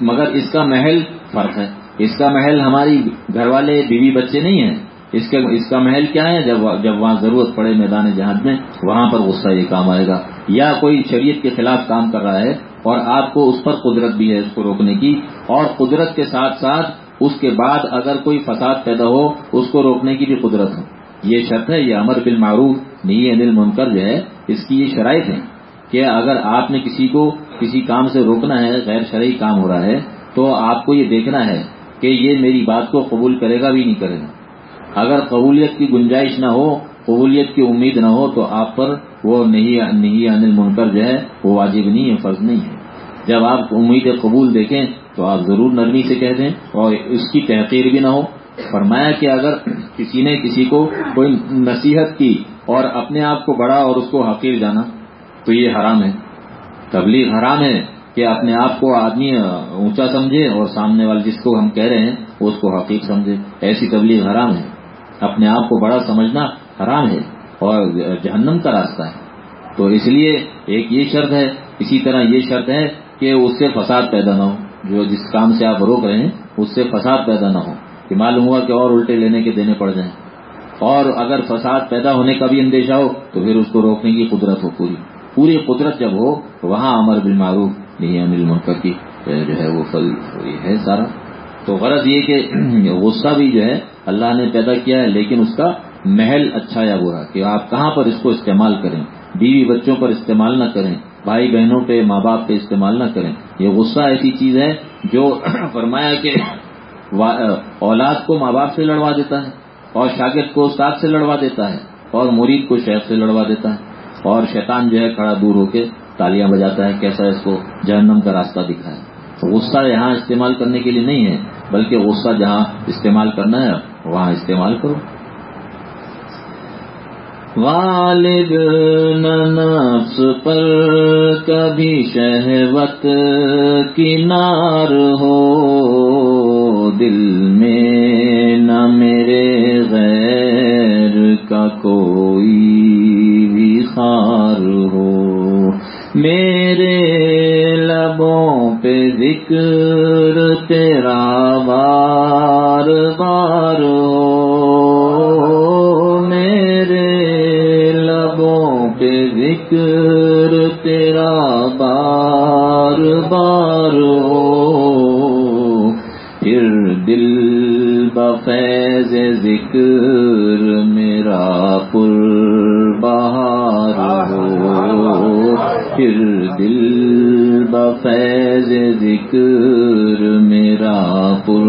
مگر اس کا محل فرق ہے۔ اس کا محل ہماری گھر والے بیوی بچے نہیں ہیں۔ اس کا اس کا محل کیا ہے؟ جب جب وہاں ضرورت پڑے میدان جہاز میں، وہاں پر غصہ یہ کام آئے گا۔ یا کوئی شریعت کے خلاف کام کر رہا ہے اور آپ کو اس پر قدرت بھی ہے اس کو روکنے کی، اور قدرت کے ساتھ ساتھ اس کے بعد اگر کوئی فساد پیدا ہو، اس کو روکنے کی بھی قدرت ہو یہ شرط ہے، یہ امر بالمعروف نہیں انل منکر جو ہے، اس کی یہ شرائط ہے کہ اگر آپ نے کسی کو کسی کام سے روکنا ہے، غیر شرعی کام ہو رہا ہے، تو آپ کو یہ دیکھنا ہے کہ یہ میری بات کو قبول کرے گا بھی نہیں کرے گا۔ اگر قبولیت کی گنجائش نہ ہو، قبولیت کی امید نہ ہو، تو آپ پر وہ نہیں نہیں انل منکر جو ہے، وہ واجب نہیں ہے، فرض نہیں ہے۔ جب آپ امید قبول دیکھیں، تو آپ ضرور نرمی سے کہہ دیں اور اس کی تحقیر بھی نہ ہو۔ فرمایا کہ اگر کسی نے کسی کو کوئی نصیحت کی اور اپنے آپ کو بڑا اور اس کو حقیر جانا تو یہ حرام ہے۔ تبلیغ حرام ہے کہ اپنے آپ کو آدمی اونچا سمجھے اور سامنے والے جس کو ہم کہہ رہے ہیں اس کو حقیق سمجھے۔ ایسی تبلیغ حرام ہے۔ اپنے آپ کو بڑا سمجھنا حرام ہے اور جہنم کا راستہ ہے۔ تو اس لیے ایک یہ شرط ہے، اسی طرح یہ شرط ہے کہ اس سے فساد پیدا نہ ہو۔ جو جس کام سے آپ روک رہے ہیں، اس سے فساد پیدا نہ ہو۔ کہ معلوم ہوا کہ اور الٹے لینے کے دینے پڑ جائیں۔ اور اگر فساد پیدا ہونے کا بھی اندیشہ ہو، تو پھر اس کو روکنے کی قدرت ہو پوری۔ پوری قدرت جب ہو وہاں امر بالمعروف نہیں امل ملک کی جو ہے وہ فل ہے سارا۔ تو غرض یہ کہ غصہ بھی جو ہے اللہ نے پیدا کیا ہے، لیکن اس کا محل اچھا یا برا، کہ آپ کہاں پر اس کو استعمال کریں۔ بیوی بچوں پر استعمال نہ کریں، بھائی بہنوں پہ، ماں باپ پہ استعمال نہ کریں۔ یہ غصہ ایسی چیز ہے جو فرمایا کہ اولاد کو ماں باپ سے لڑوا دیتا ہے، اور شاگرد کو استاد سے لڑوا دیتا ہے، اور مرید کو شیخ سے لڑوا دیتا ہے۔ اور شیطان جو ہے کھڑا دور ہو کے تالیاں بجاتا ہے، کیسا اس کو جہنم کا راستہ دکھائے تو غصہ یہاں استعمال کرنے کے لیے نہیں ہے، بلکہ غصہ جہاں استعمال کرنا ہے، وہاں استعمال کرو۔ غالب نفس پر کبھی شہوت کنار ہو، دل میں نہ میرے غیر کا کوئی خار ہو۔ میرے لبوں پہ ذکر تیرا بار بار ہو۔ میرے لبوں پہ ذکر تیرا بار بار ہو۔ پھر دل بفیض ذکر میرا پر پھر دل بفیض ذکر میرا پر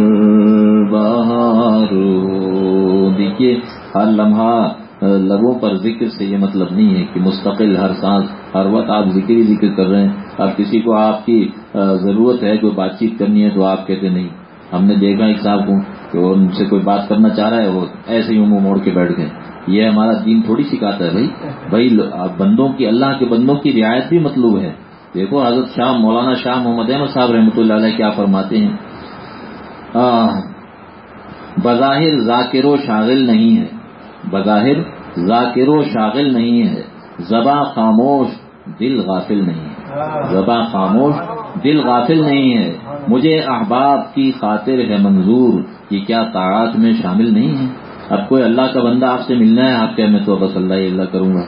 بہار ہو دیکھیے ہر لمحہ لبوں پر ذکر سے یہ مطلب نہیں ہے کہ مستقل ہر سانس، ہر وقت آپ ذکر ہی ذکر کر رہے ہیں۔ اب کسی کو آپ کی ضرورت ہے کوئی بات چیت کرنی ہے تو آپ کہتے نہیں۔ ہم نے دیکھا ایک صاحب کو کہ ان سے کوئی بات کرنا چاہ رہا ہے، وہ ایسے ہی منہ موڑ کے بیٹھ گئے۔ یہ ہمارا دین تھوڑی سکھاتا ہے بھائی۔ بھائی بندوں کی، اللہ کے بندوں کی رعایت بھی مطلوب ہے۔ دیکھو، حضرت شاہ مولانا شاہ محمد احمد صاحب رحمۃ اللہ علیہ کیا فرماتے ہیں۔ بظاہر ذاکر و شاغل نہیں ہے۔ بظاہر ذاکر و شاغل نہیں ہے۔ زباں خاموش، دل غافل نہیں ہے۔ زباں خاموش، دل غافل نہیں ہے۔ مجھے احباب کی خاطر ہے منظور، یہ کیا طاعات میں شامل نہیں ہے؟ اب کوئی اللہ کا بندہ آپ سے ملنا ہے، آپ کیا میں تو بس اللہ اللہ کروں گا۔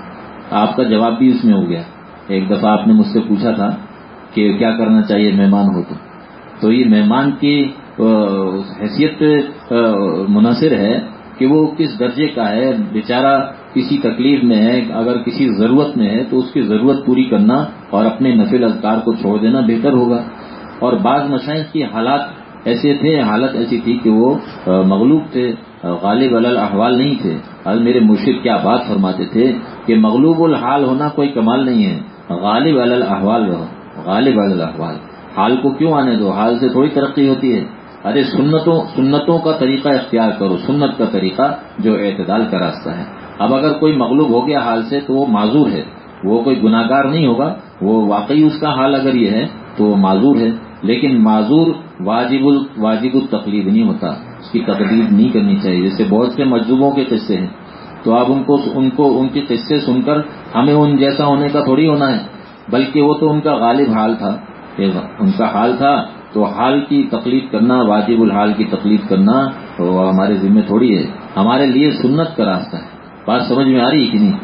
آپ کا جواب بھی اس میں ہو گیا۔ ایک دفعہ آپ نے مجھ سے پوچھا تھا کہ کیا کرنا چاہیے مہمان ہو تو۔ تو یہ مہمان کی حیثیت منحصر ہے کہ وہ کس درجے کا ہے۔ بیچارہ کسی تکلیف میں ہے، اگر کسی ضرورت میں ہے تو اس کی ضرورت پوری کرنا اور اپنے نفل اذکار کو چھوڑ دینا بہتر ہوگا۔ اور بعض مشاہد کی حالات ایسے تھے، حالت ایسی تھی کہ وہ مغلوب تھے۔ غالب احوال نہیں تھے۔ حال میرے مرشد کیا بات فرماتے تھے کہ مغلوب الحال ہونا کوئی کمال نہیں ہے۔ غالب احوال رہو۔ غالب احوال حال کو کیوں آنے دو؟ حال سے تھوڑی ترقی ہوتی ہے۔ ارے سنتوں سنتوں کا طریقہ اختیار کرو۔ سنت کا طریقہ جو اعتدال کا راستہ ہے۔ اب اگر کوئی مغلوب ہو گیا حال سے تو وہ معذور ہے۔ وہ کوئی گناگار نہیں ہوگا۔ وہ واقعی اس کا حال اگر یہ ہے تو وہ معذور ہے۔ لیکن معذور واجب ال واجب التقلید نہیں ہوتا۔ اس کی تقلید نہیں کرنی چاہیے۔ جیسے بہت سے مجلوبوں کے قصے ہیں۔ تو آپ ان کو ان کو ان کے قصے سن کر ہمیں ان جیسا ہونے کا تھوڑی ہونا ہے، بلکہ وہ تو ان کا غالب حال تھا۔ ان کا حال تھا تو حال کی تقلید کرنا، واجب الحال کی تقلید کرنا وہ ہمارے ذمہ تھوڑی ہے۔ ہمارے لیے سنت کا راستہ ہے۔ بات سمجھ میں آ رہی ہے کہ نہیں؟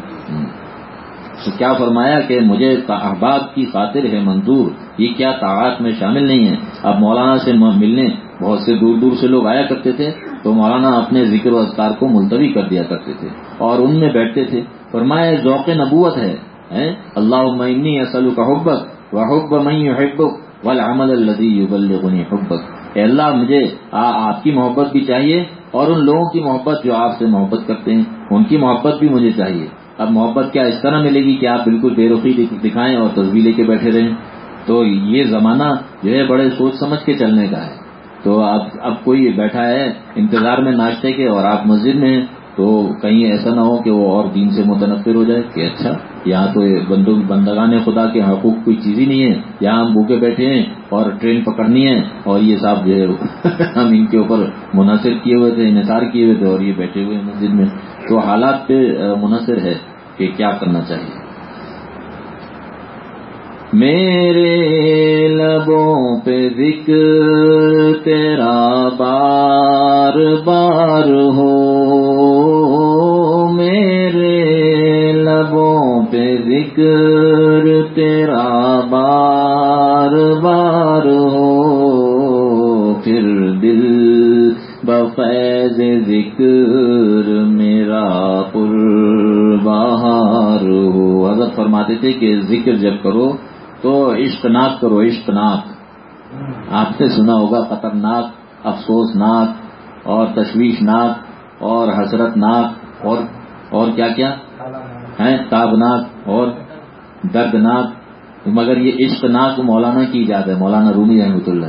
تو کیا فرمایا کہ مجھے احباب کی خاطر ہے منظور؟ یہ کیا طاعت میں شامل نہیں ہے؟ اب مولانا سے ملنے بہت سے دور دور سے لوگ آیا کرتے تھے تو مولانا اپنے ذکر و اذکار کو ملتوی کر دیا کرتے تھے اور ان میں بیٹھتے تھے فرمایا ذوق نبوت ہے اللہ عمنی اصل کا حبت و حب میں حبک والعمل الذي يبلغني اے اللہ، مجھے آپ کی محبت بھی چاہیے اور ان لوگوں کی محبت جو آپ سے محبت کرتے ہیں، ان کی محبت بھی مجھے چاہیے۔ اب محبت کیا اس طرح ملے گی کہ آپ بالکل بے رخی دکھائیں اور تصویر لے کے بیٹھے رہیں؟ تو یہ زمانہ جو ہے بڑے سوچ سمجھ کے چلنے کا ہے۔ تو اب اب کوئی بیٹھا ہے، انتظار میں ناشتے کے اور آپ مسجد میں ہیں، تو کہیں ایسا نہ ہو کہ وہ اور دین سے متنفر ہو جائے کہ اچھا یہاں تو بندو بندگان خدا کے حقوق کوئی چیز ہی نہیں ہے۔ یہاں ہم بھوکے بیٹھے ہیں اور ٹرین پکڑنی ہے اور یہ صاحب جو ہے ہم ان کے اوپر منحصر کیے ہوئے تھے، انحصار کیے ہوئے تھے اور یہ بیٹھے ہوئے ہیں مسجد میں۔ تو حالات پہ منحصر ہے کہ کیا کرنا چاہیے۔ میرے لبوں پہ ذکر تیرا بار بار ہو۔ میرے لبوں پہ ذکر تیرا بار بار ہو۔ پھر دل بفیض ذکر میرا پر باہر ہو۔ حضرت فرماتے تھے کہ ذکر جب کرو تو عشق ناک کرو عشق ناک آپ نے سنا ہوگا خطرناک افسوس ناک اور تشویش ناک اور حسرت ناک اور اور کیا کیا؟ ہے تابناک اور دردناک۔ مگر یہ عشق ناک مولانا کی ایجاد ہے، مولانا رومی رحمۃ اللہ۔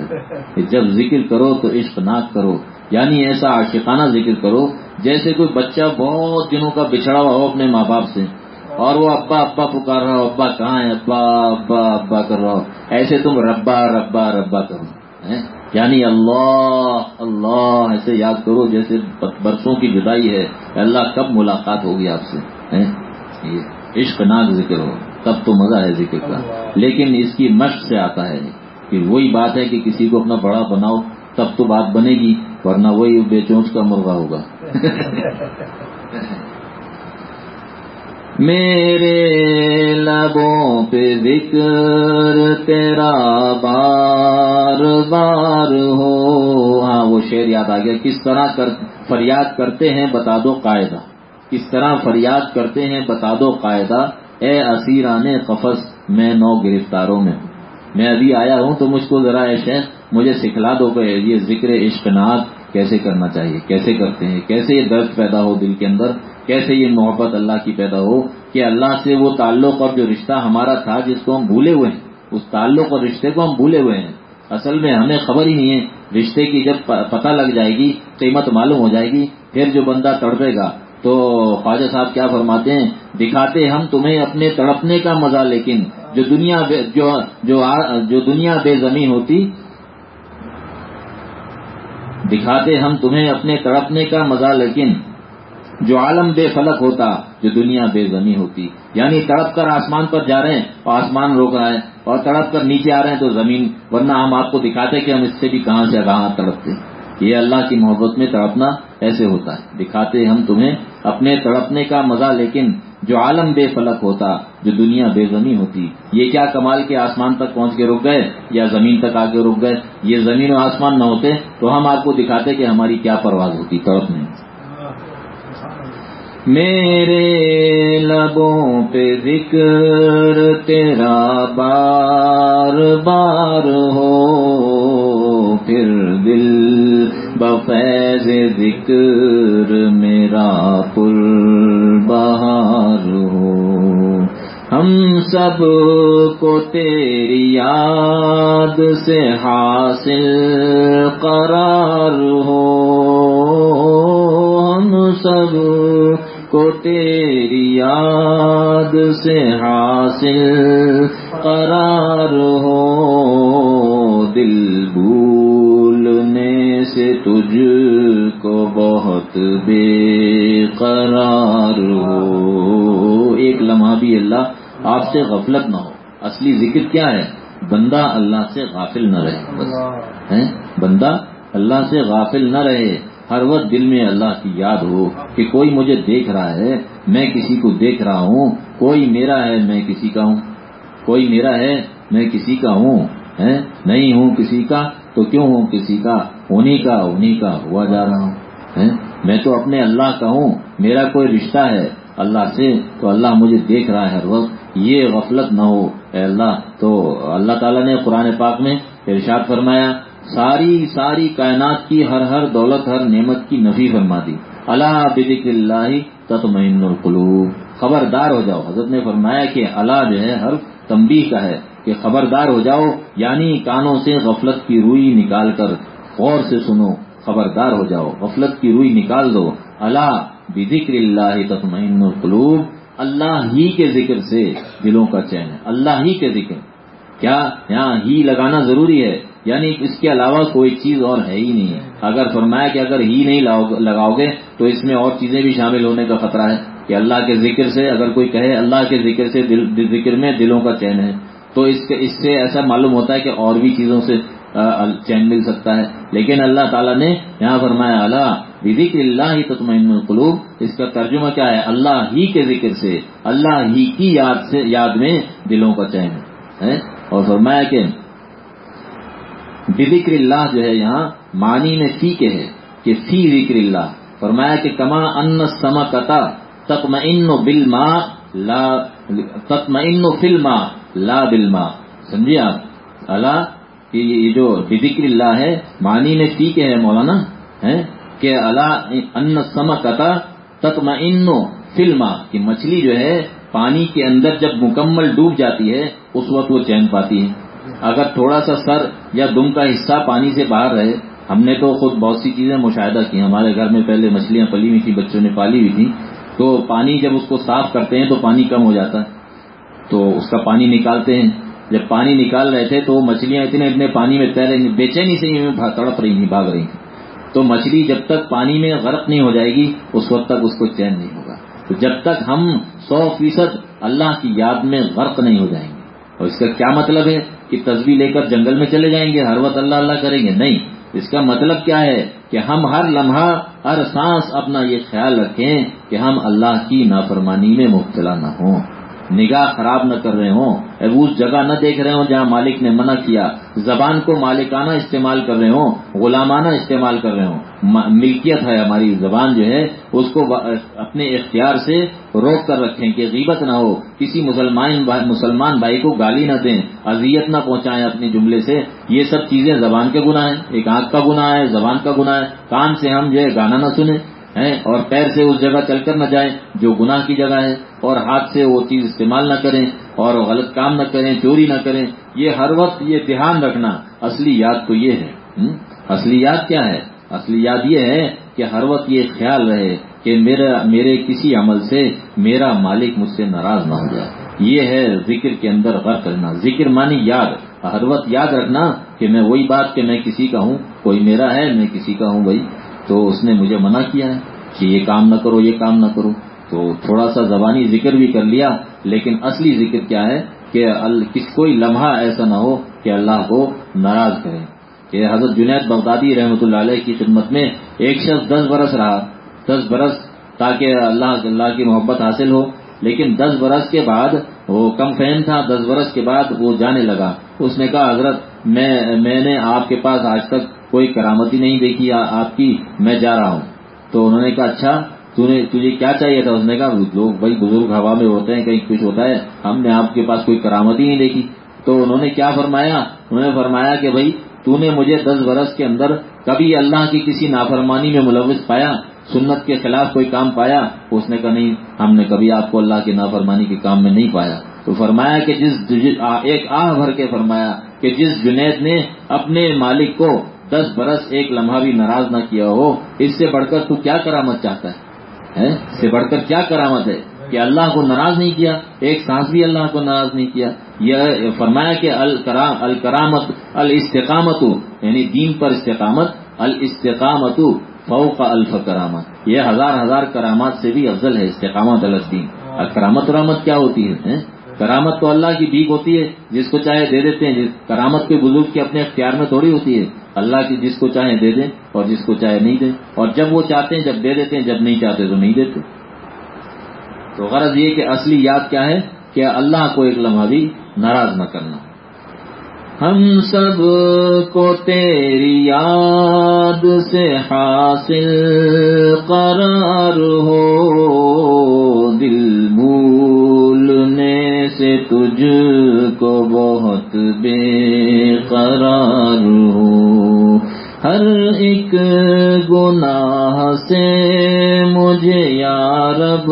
کہ جب ذکر کرو تو عشق ناک کرو۔ یعنی ایسا عاشقانہ ذکر کرو جیسے کوئی بچہ بہت دنوں کا بچھڑا ہوا ہو اپنے ماں باپ سے۔ اور وہ ابا ابا پکار رہا ہو ابا کہاں ہے؟ ابا ابا ابا کر رہا ہو۔ ایسے تم ربا ربا ربا کرو یعنی اللہ اللہ ایسے یاد کرو جیسے برسوں کی جدائی ہے۔ اللہ کب ملاقات ہوگی آپ سے؟ عشق ناک ذکر ہو۔ تب تو مزہ ہے ذکر کا۔ لیکن اس کی مشق سے آتا ہے کہ وہی بات ہے کہ کسی کو اپنا بڑا بناؤ تب تو بات بنے گی ورنہ وہی بے چونچ کا مرغا ہوگا۔ میرے لبوں پہ ذکر تیرا بار بار ہو۔ ہاں وہ شعر یاد آ گیا۔ کس طرح کر فریاد کرتے ہیں، بتا دو قاعدہ۔ کس طرح فریاد کرتے ہیں، بتا دو قاعدہ۔ اے اسیران قفص میں نو گرفتاروں میں ہوں۔ میں ابھی آیا ہوں تو مجھ کو ذرا ایسے مجھے سکھلا دو کہ یہ ذکر عشق کیسے کرنا چاہیے، کیسے کرتے ہیں، کیسے یہ درد پیدا ہو دل کے اندر۔ کیسے یہ محبت اللہ کی پیدا ہو کہ اللہ سے وہ تعلق اور جو رشتہ ہمارا تھا جس کو ہم بھولے ہوئے ہیں اس تعلق اور رشتے کو ہم بھولے ہوئے ہیں۔ اصل میں ہمیں خبر ہی نہیں ہے رشتے کی جب پتہ لگ جائے گی قیمت معلوم ہو جائے گی پھر جو بندہ تڑپے گا۔ تو خواجہ صاحب کیا فرماتے ہیں؟ دکھاتے ہم تمہیں اپنے تڑپنے کا مزہ لیکن جو دنیا جو جو, جو دنیا بے زمین ہوتی دکھاتے ہم تمہیں اپنے تڑپنے کا مزہ لیکن جو عالم بے فلک ہوتا، جو دنیا بے زمین ہوتی۔ یعنی تڑپ کر آسمان پر جا رہے ہیں اور آسمان روک رہا ہے، اور تڑپ کر نیچے آ رہے ہیں تو زمین، ورنہ ہم آپ کو دکھاتے کہ ہم اس سے بھی کہاں سے کہاں تڑپتے۔ یہ اللہ کی محبت میں تڑپنا ایسے ہوتا ہے۔ دکھاتے ہم تمہیں اپنے تڑپنے کا مزہ، لیکن جو عالم بے فلک ہوتا، جو دنیا بے زمین ہوتی، یہ کیا کمال کے آسمان تک پہنچ کے رک گئے یا زمین تک آ کے رک گئے؟ یہ زمین و آسمان نہ ہوتے تو ہم آپ کو دکھاتے کہ ہماری کیا پرواز ہوتی تڑپ نہیں میرے لبوں پہ ذکر تیرا بار بار ہو، پھر دل بفیض ذکر میرا پل بہار ہو۔ ہم سب کو تیری یاد سے حاصل قرار ہو۔ ہم سب کو تیری یاد سے حاصل قرار ہو دل بھول تجھ کو بہت بے قرار ہو۔ ایک لمحہ بھی اللہ آپ سے غفلت نہ ہو۔ اصلی ذکر کیا ہے؟ بندہ اللہ سے غافل نہ رہے بس۔ بندہ اللہ سے غافل نہ رہے۔ ہر وقت دل میں اللہ کی یاد ہو کہ کوئی مجھے دیکھ رہا ہے، میں کسی کو دیکھ رہا ہوں۔ کوئی میرا ہے، میں کسی کا ہوں۔ کوئی میرا ہے، میں کسی کا ہوں۔ نہیں ہوں کسی کا، تو کیوں ہوں کسی کا؟ انہیں کا انہیں کا ہوا جا رہا ہوں۔ میں تو اپنے اللہ کا ہوں۔ میرا کوئی رشتہ ہے اللہ سے، تو اللہ مجھے دیکھ رہا ہے ہر وقت۔ یہ غفلت نہ ہو۔ اے اللہ، تو اللہ تعالیٰ نے قرآن پاک میں ارشاد فرمایا ساری ساری کائنات کی ہر ہر دولت ہر نعمت کی نفی فرما دی۔ اللہ بدک اللہ تطمئن القلوب۔ خبردار ہو جاؤ۔ حضرت نے فرمایا کہ اللہ جو ہے ہر تمبی کا ہے کہ خبردار ہو جاؤ یعنی کانوں سے غفلت کی روئی نکال کر غور سے سنو، خبردار ہو جاؤ۔ غفلت کی روئی نکال دو۔ اللہ بذکر اللہ تطمئن القلوب۔ اللہ ہی کے ذکر سے دلوں کا چین ہے۔ اللہ ہی کے ذکر۔ کیا یہاں ہی لگانا ضروری ہے؟ یعنی اس کے علاوہ کوئی چیز اور ہے ہی نہیں ہے۔ اگر فرمایا کہ اگر ہی نہیں لگاؤ گے تو اس میں اور چیزیں بھی شامل ہونے کا خطرہ ہے کہ اللہ کے ذکر سے اگر کوئی کہے، اللہ کے ذکر سے ذکر میں دلوں کا چین ہے۔ تو اس سے ایسا معلوم ہوتا ہے کہ اور بھی چیزوں سے چین مل سکتا ہے۔ لیکن اللہ تعالیٰ نے یہاں فرمایا اللہ ذکر اللہ ہی تطمئن القلوب اس کا ترجمہ کیا ہے؟ اللہ ہی کے ذکر سے، اللہ ہی کی یاد سے، یاد میں دلوں کا چین ہے۔ اور فرمایا کہ بذکر اللہ جو ہے یہاں معنی میں فی کے ہے کہ فی ذکر اللہ، فرمایا کہ کما ان سما کتا تطمئن بل ماں لا، تطمئن فل لا بل ماں سمجھے آپ؟ اللہ کہ یہ جو بذکر اللہ ہے، معنی میں فی کے ہے مولانا، ہے؟ کہ اللہ ان سما کتا تطمئن فل ماں کہ مچھلی جو ہے پانی کے اندر جب مکمل ڈوب جاتی ہے، اس وقت وہ چین پاتی ہے۔ اگر تھوڑا سا سر یا دم کا حصہ پانی سے باہر رہے، ہم نے تو خود بہت سی چیزیں مشاہدہ کی۔ ہمارے گھر میں پہلے مچھلیاں پلی ہوئی تھی بچوں نے پالی ہوئی تھی تو پانی جب اس کو صاف کرتے ہیں تو پانی کم ہو جاتا ہے۔ تو اس کا پانی نکالتے ہیں۔ جب پانی نکال رہے تھے تو مچھلیاں اتنے اتنے پانی میں تیر رہی بے چینی سے تڑپ رہی تھی بھاگ رہی تھی تو مچھلی جب تک پانی میں غرق نہیں ہو جائے گی، اس وقت تک اس کو چین نہیں ہوگا۔ تو جب تک ہم سو فیصد اللہ کی یاد میں غرق نہیں ہو جائیں گے۔ اور اس کا کیا مطلب ہے کہ تصویر لے کر جنگل میں چلے جائیں گے؟ ہر وقت اللہ اللہ کریں گے؟ نہیں. اس کا مطلب کیا ہے کہ ہم ہر لمحہ ہر سانس اپنا یہ خیال رکھیں کہ ہم اللہ کی نافرمانی میں مبتلا نہ ہوں۔ نگاہ خراب نہ کر رہے ہوں اس جگہ نہ دیکھ رہے ہوں جہاں مالک نے منع کیا۔ زبان کو مالکانہ استعمال کر رہے ہوں، غلامانہ استعمال کر رہے ہوں۔ ملکیت ہے ہماری زبان جو ہے، اس کو اپنے اختیار سے روک کر رکھیں کہ غیبت نہ ہو، کسی مسلمان مسلمان بھائی کو گالی نہ دیں، اذیت نہ پہنچائیں اپنے جملے سے۔ یہ سب چیزیں زبان کے گناہ ہیں، ایک آنکھ کا گناہ ہے، زبان کا گناہ ہے۔ کان سے ہم جو ہے گانا نہ سنیں۔ اور پیر سے اس جگہ چل کر نہ جائیں جو گناہ کی جگہ ہے اور ہاتھ سے وہ چیز استعمال نہ کریں اور غلط کام نہ کریں، چوری نہ کریں۔ یہ ہر وقت یہ دھیان رکھنا اصلی یاد تو یہ ہے۔ اصلی یاد کیا ہے؟ اصلی یاد یہ ہے کہ ہر وقت یہ خیال رہے کہ میرا، میرے کسی عمل سے میرا مالک مجھ سے ناراض نہ ہو جائے۔ یہ ہے ذکر کے اندر غرق کرنا۔ ذکر مانی یاد۔ ہر وقت یاد رکھنا کہ میں وہی بات کہ میں کسی کا ہوں، کوئی میرا ہے، میں کسی کا ہوں بھائی۔ تو اس نے مجھے منع کیا ہے کہ یہ کام نہ کرو، یہ کام نہ کرو۔ تو تھوڑا سا زبانی ذکر بھی کر لیا، لیکن اصلی ذکر کیا ہے کہ کس، کوئی لمحہ ایسا نہ ہو کہ اللہ کو ناراض کرے۔ کہ حضرت جنید بغدادی رحمۃ اللہ علیہ کی خدمت میں ایک شخص دس برس رہا۔ دس برس تاکہ اللہ اللہ کی محبت حاصل ہو، لیکن دس برس کے بعد وہ کم فہم تھا، دس برس کے بعد وہ جانے لگا۔ اس نے کہا، حضرت، میں میں نے آپ کے پاس آج تک کوئی کرامتی نہیں دیکھی آپ کی میں جا رہا ہوں۔ تو انہوں نے کہا اچھا تجھے کیا چاہیے تھا؟ اس نے کہا، لوگ بھائی بزرگ ہوا میں ہوتے ہیں، کہیں کچھ ہوتا ہے، ہم نے آپ کے پاس کوئی کرامت ہی نہیں دیکھی۔ تو انہوں نے کیا فرمایا؟ انہوں نے فرمایا کہ بھائی تو نے مجھے دس برس کے اندر کبھی اللہ کی کسی نافرمانی میں ملوث پایا۔ سنت کے خلاف کوئی کام پایا اس نے کہا نہیں، ہم نے کبھی آپ کو اللہ کی نافرمانی کے کام میں نہیں پایا۔ تو فرمایا کہ جس ایک آہ بھر کے فرمایا کہ جس جنید نے اپنے مالک کو دس برس ایک لمحہ بھی ناراض نہ کیا ہو، اس سے بڑھ کر تو کیا کرامت چاہتا ہے؟ اس سے بڑھ کر کیا کرامت ہے؟ کہ اللہ کو ناراض نہیں کیا، ایک سانس بھی اللہ کو ناراض نہیں کیا۔ یہ فرمایا کہ الکرامت الاستقامت یعنی دین پر استقامت الاستقامت فوق الف کرامت یہ ہزار ہزار کرامات سے بھی افضل ہے استقامت الدین۔ کرامت رحمت کیا ہوتی ہے کرامت تو اللہ کی بھیک ہوتی ہے، جس کو چاہے دے دیتے ہیں۔ کرامت کے بزرگ کے اپنے اختیار میں تھوڑی ہوتی ہے۔ اللہ کی جس کو چاہے دے دیں اور جس کو چاہے نہیں دیں۔ اور جب وہ چاہتے ہیں، جب دے دیتے ہیں، جب نہیں چاہتے تو نہیں دیتے۔ تو غرض یہ کہ اصلی یاد کیا ہے؟ کہ اللہ کو ایک لمحہ بھی ناراض نہ کرنا۔ ہم سب کو تیری یاد سے حاصل قرار ہو، دل بھولنے سے تجھ کو بہت بے قرار ہو۔ ہر ایک گناہ سے مجھے یارب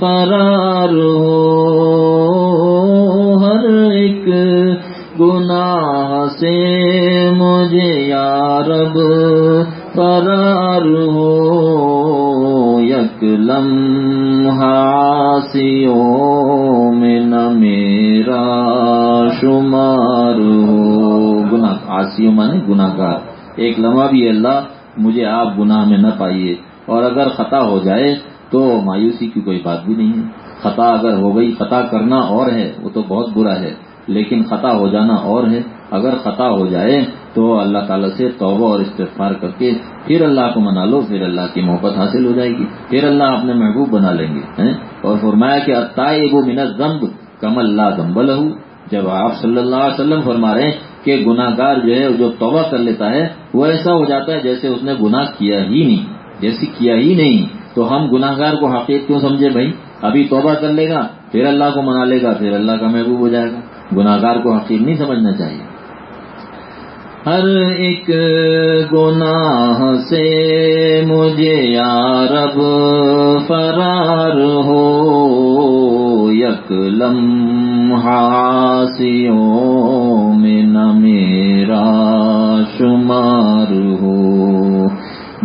فرار ہو۔ گناہ سے مجھے یارب فرار ہو، یک لمحاسیوں میں نہ میرا شمار ہو۔ گناہ آسیوں مانے گناہ گار ایک لمحہ بھی اللہ مجھے آپ گناہ میں نہ پائیے۔ اور اگر خطا ہو جائے تو مایوسی کی کوئی بات بھی نہیں ہے۔ خطا اگر ہو گئی، خطا کرنا اور ہے، وہ تو بہت برا ہے۔ لیکن خطا ہو جانا اور ہے۔ اگر خطا ہو جائے تو اللہ تعالیٰ سے توبہ اور استفار کر کے پھر اللہ کو منا لو، پھر اللہ کی محبت حاصل ہو جائے گی۔ پھر اللہ اپنے محبوب بنا لیں گے اور فرمایا کہ اتائے وہ منت ضمب کم اللہ گمبل جب آپ صلی اللہ علیہ وسلم فرما رہے ہیں کہ گناہ گار جو ہے، جو توبہ کر لیتا ہے، وہ ایسا ہو جاتا ہے جیسے اس نے گناہ کیا ہی نہیں۔ جیسے کیا ہی نہیں، تو ہم گناہ گار کو حقیق کیوں سمجھے بھائی؟ ابھی توبہ کر لے گا، پھر اللہ کو منا لے گا، پھر اللہ کا محبوب ہو جائے گا۔ گناگار کو حقیق نہیں سمجھنا چاہیے۔ ہر ایک گناہ سے مجھے یارب فرار ہو، یک لمحاسیوں میں نہ میرا شمار ہو۔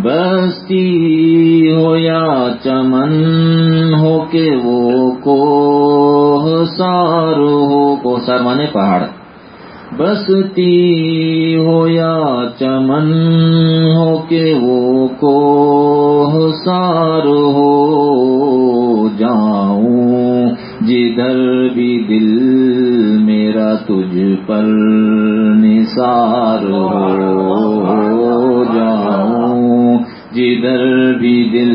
بستی ہو یا چمن ہو کہ وہ کو سار ہو کو سار مانے پہاڑ۔ بستی ہو یا چمن ہو کہ وہ کو سار ہو۔ جاؤں جدھر بھی دل میرا تجھ پر نثار ہو۔ جدھر بھی دل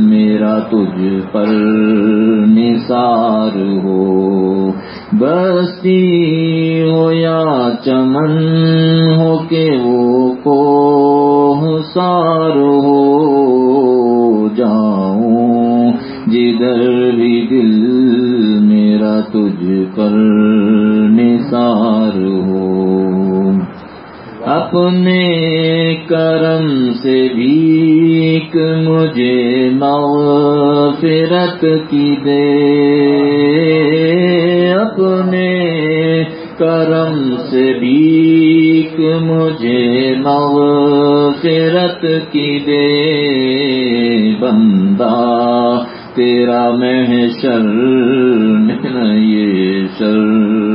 میرا تجھ پر نثار ہو۔ بستی ہو یا چمن ہو کہ وہ کو سار اپنے کرم سے بھی مجھے مغفرت کی دے۔ اپنے کرم سے بھی مجھے مغفرت کی دے۔ بندہ، تیرا محشر یہ شرم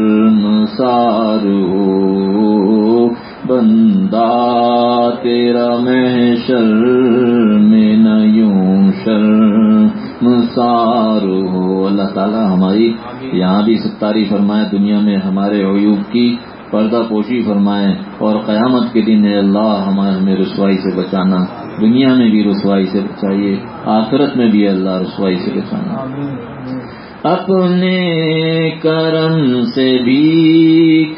محشر میں نہ یوں شرم سار ہو اللہ تعالیٰ ہماری یہاں بھی ستاری فرمائے، دنیا میں ہمارے عیوب کی پردہ پوشی فرمائے، اور قیامت کے دن ہے اللہ ہمارے ہمیں رسوائی سے بچانا، دنیا میں بھی رسوائی سے بچائیے، آخرت میں بھی اللہ رسوائی سے بچانا۔ اپنے کرم سے بھی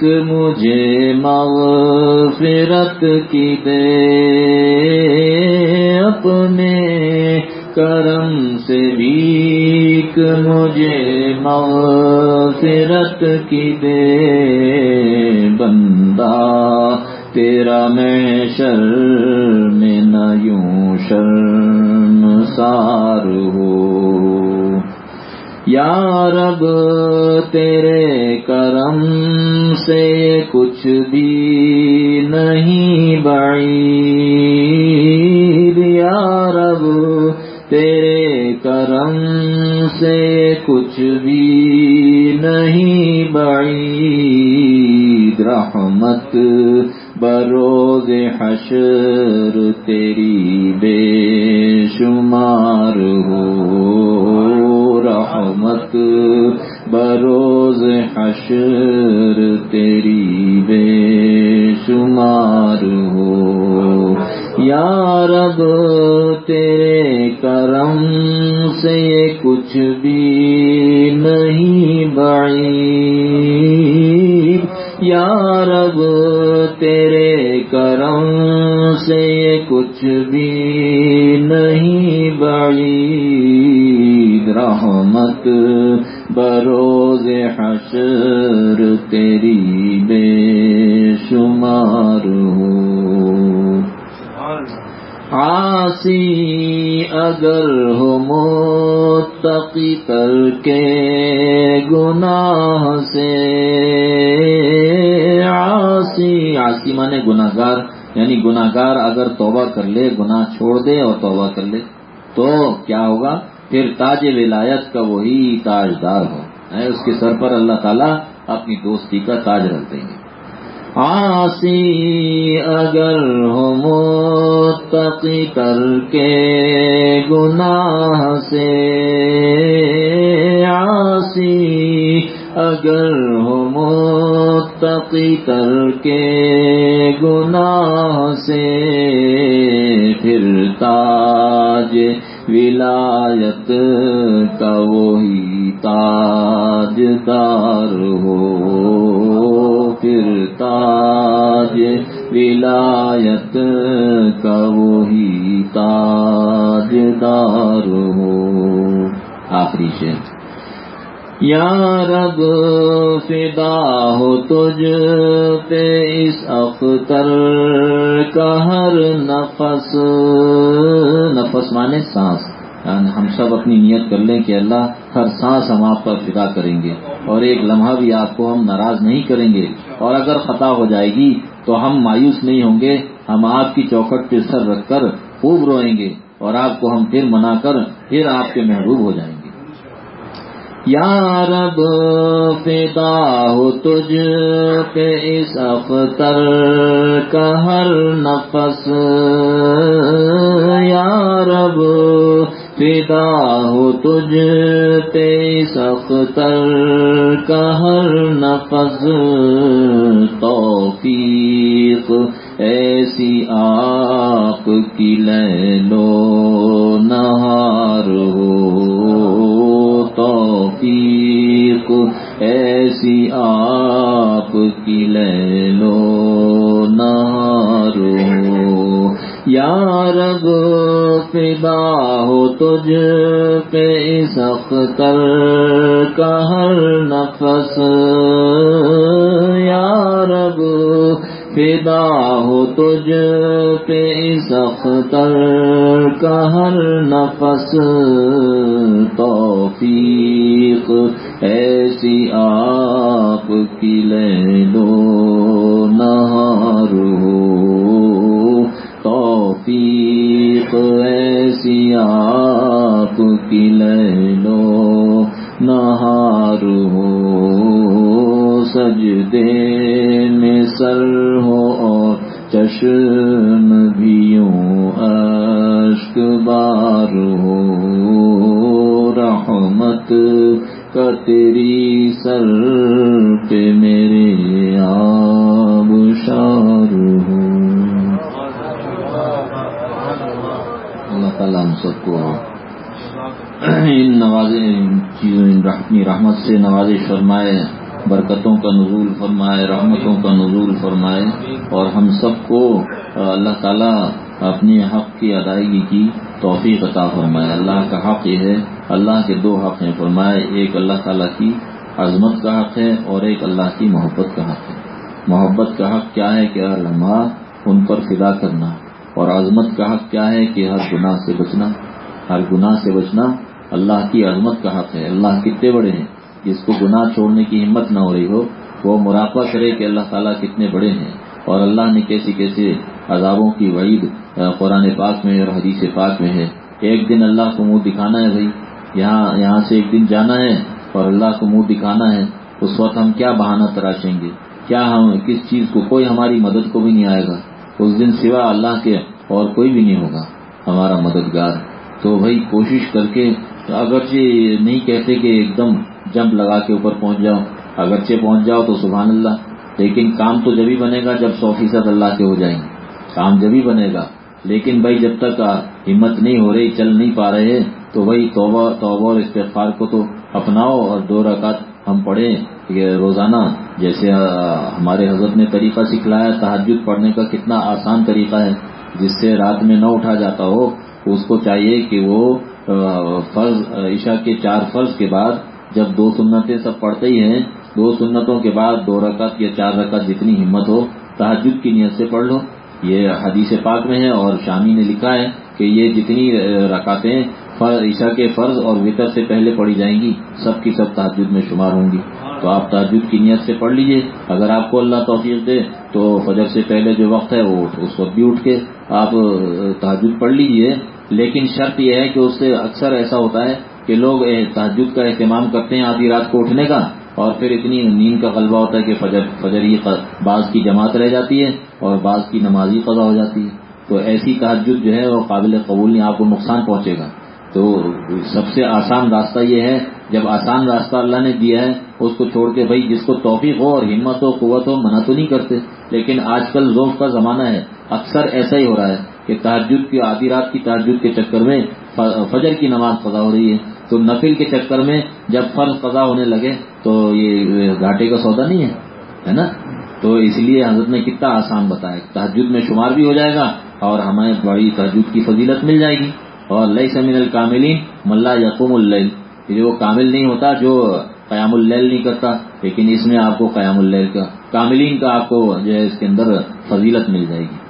مجھے مغفرت کی دے۔ اپنے کرم سے بھی مجھے مغفرت کی دے۔ بندہ، تیرا میں شر میں نہ یوں شرم سار ہو۔ یا رب، تیرے کرم سے کچھ بھی نہیں بعید۔ یا رب، تیرے کرم سے کچھ بھی نہیں بعید۔ رحمت بروز حشر تیری بے رحمت بروز حشر تیری بے شمار ہو۔ یا رب، تیرے کرم سے کچھ بھی نہیں بڑی یا رب، تیرے کرم سے کچھ بھی رحمت، بروز حشر تیری بے شمار ہو۔ آسی اگر ہو متقی کر کے گناہ سے۔ آسی آسی مانے گناگار یعنی گناگار اگر توبہ کر لے، گناہ چھوڑ دے اور توبہ کر لے، تو کیا ہوگا؟ پھر تاج ولایت کا وہی تاجدار ہو اس کے سر پر اللہ تعالیٰ اپنی دوستی کا تاج رکھ دیں گے۔ آسی اگر ہو متقی کر کے گناہ سے آسی، اگر ہو متقی کر کے گناہ سے، پھر تاج ولایت کا وہی تاج دار ہو، پھر تاج ولایت کا وہی تاج دار ہو۔ آخری شیر یا رب، فدا ہو تجھ پہ اس اختر کا ہر نفس۔ نفس مانے سانس۔ یعنی ہم سب اپنی نیت کر لیں کہ اللہ ہر سانس ہم آپ پر فدا کریں گے۔ اور ایک لمحہ بھی آپ کو ہم ناراض نہیں کریں گے۔ اور اگر خطا ہو جائے گی تو ہم مایوس نہیں ہوں گے۔ ہم آپ کی چوکٹ پہ سر رکھ کر خوب روئیں گے۔ اور آپ کو ہم پھر منا کر پھر آپ کے محبوب ہو جائیں گے۔ یا رب فدا ہو تجھ پہ اس اختر کا ہر نفس۔ یا رب فدا ہو تجھ پہ اس اختر کا ہر نفس۔ توفیق ایسی آپ کی لو نہار ہو۔ توفیق ایسی آپ کی لے لو نہار ہو یا رب، فدا ہو تجھ پہ اس اختر کا ہر نفس۔ یا رب، فدا ہو تجھ پہ اس اختر کا ہر نفس۔ توفیق ایسی آپ کی لے لو نہار ہو توفیق ایسی آپ کی لے لو نہار ہو سجدے میں سر ہو اور چشم بھیوں اشک بار ہو۔ رحمت تیری سر پہ میرے آب شار اللہ تعالیٰ ہم سب کو ان نواز چیزوں اپنی رحمت سے نوازش فرمائے، برکتوں کا نزول فرمائے، رحمتوں کا نزول فرمائے اور ہم سب کو اللہ تعالیٰ اپنے حق کی ادائیگی کی توفیق عطا فرمائے۔ اللہ کا حق یہ ہے، اللہ کے دو حق ہیں فرمائے، ایک اللہ تعالیٰ کی عظمت کا حق ہے اور ایک اللہ کی محبت کا حق ہے۔ محبت کا حق کیا ہے کہ ہر لمحہ ان پر فدا کرنا، اور عظمت کا حق کیا ہے کہ ہر گناہ سے بچنا۔ ہر گناہ سے بچنا اللہ کی عظمت کا حق ہے۔ اللہ کتنے بڑے ہیں، جس کو گناہ چھوڑنے کی ہمت نہ ہو رہی ہو، وہ مراقبہ کرے کہ اللہ تعالیٰ کتنے بڑے ہیں۔ اور اللہ نے کیسی کیسے عذابوں کی وعید قرآن پاک میں اور حدیث پاک میں ہے۔ ایک دن اللہ کو منہ دکھانا ہے بھائی، یہاں یہاں سے ایک دن جانا ہے اور اللہ کو منہ دکھانا ہے۔ اس وقت ہم کیا بہانہ تراشیں گے؟ کیا ہم، کس چیز کو، کوئی ہماری مدد کو بھی نہیں آئے گا؟ اس دن سوا اللہ کے اور کوئی بھی نہیں ہوگا۔ ہمارا مددگار۔ تو بھائی، کوشش کر کے اگرچہ نہیں کہتے کہ ایک دم جمپ لگا کے اوپر پہنچ جاؤ، اگرچہ پہنچ جاؤ تو سبحان اللہ لیکن کام تو جبھی بنے گا جب سو فیصد اللہ کے ہو جائیں گے۔ کام جبھی بنے گا۔ لیکن بھائی جب تک ہمت نہیں ہو رہی، چل نہیں پا رہے، تو بھائی توبہ توبہ اور استغفار کو تو اپناؤ اور دو رکعت ہم پڑھیں۔ کہ روزانہ جیسے ہمارے حضرت نے طریقہ سکھلایا تحجد پڑھنے کا کتنا آسان طریقہ ہے۔ جس سے رات میں نہ اٹھا جاتا ہو، اس کو چاہیے کہ وہ فرض، عشاء کے چار فرض کے بعد جب دو سنتیں سب پڑھتے ہی ہیں دو سنتوں کے بعد دو رکعت یا چار رکعت جتنی ہمت ہو تحجد کی نیت سے پڑھ لو۔ یہ حدیث پاک میں ہے اور شامی نے لکھا ہے کہ یہ جتنی رکعتیں عشاء کے فرض اور وطر سے پہلے پڑھی جائیں گی، سب کی سب تحجد میں شمار ہوں گی۔ تو آپ تحجد کی نیت سے پڑھ لیجیے۔ اگر آپ کو اللہ توفیق دے تو فجر سے پہلے جو وقت ہے وہ اس وقت بھی اٹھ کے آپ تحجد پڑھ لیجیے۔ لیکن شرط یہ ہے کہ اس سے اکثر ایسا ہوتا ہے کہ لوگ تحجد کا اہتمام کرتے ہیں آدھی رات کو اٹھنے کا۔ اور پھر اتنی نیند کا غلبہ ہوتا ہے کہ فجر فجر ہی بعض کی جماعت رہ جاتی ہے اور بعض کی نمازی قضا ہو جاتی ہے۔ تو ایسی تحجد جو ہے وہ قابل قبول نہیں، آپ کو نقصان پہنچے گا۔ تو سب سے آسان راستہ یہ ہے، جب آسان راستہ اللہ نے دیا ہے، اس کو چھوڑ کے بھائی جس کو توفیق ہو اور ہمت ہو، قوت ہو، منع تو نہیں کرتے۔ لیکن آج کل ذوق کا زمانہ ہے، اکثر ایسا ہی ہو رہا ہے کہ تحجد کی آدھی رات کی تحجد کے چکر میں فجر کی نماز قضا ہو رہی ہے۔ تو نفل کے چکر میں جب فرض قضا ہونے لگے تو یہ گھاٹے کا سودا نہیں ہے نا؟ تو اس لیے حضرت نے کتنا آسان بتایا۔ تحجد میں شمار بھی ہو جائے گا اور ہمیں بڑی تحجد کی فضیلت مل جائے گی۔ اور لئی سمین الکاملین ملا یقوم اللیل۔ جو کامل نہیں ہوتا، جو قیام اللیل نہیں کرتا، لیکن اس میں آپ کو قیام اللیل کا، کاملین کا آپ کو جو ہے اس کے اندر فضیلت مل جائے گی۔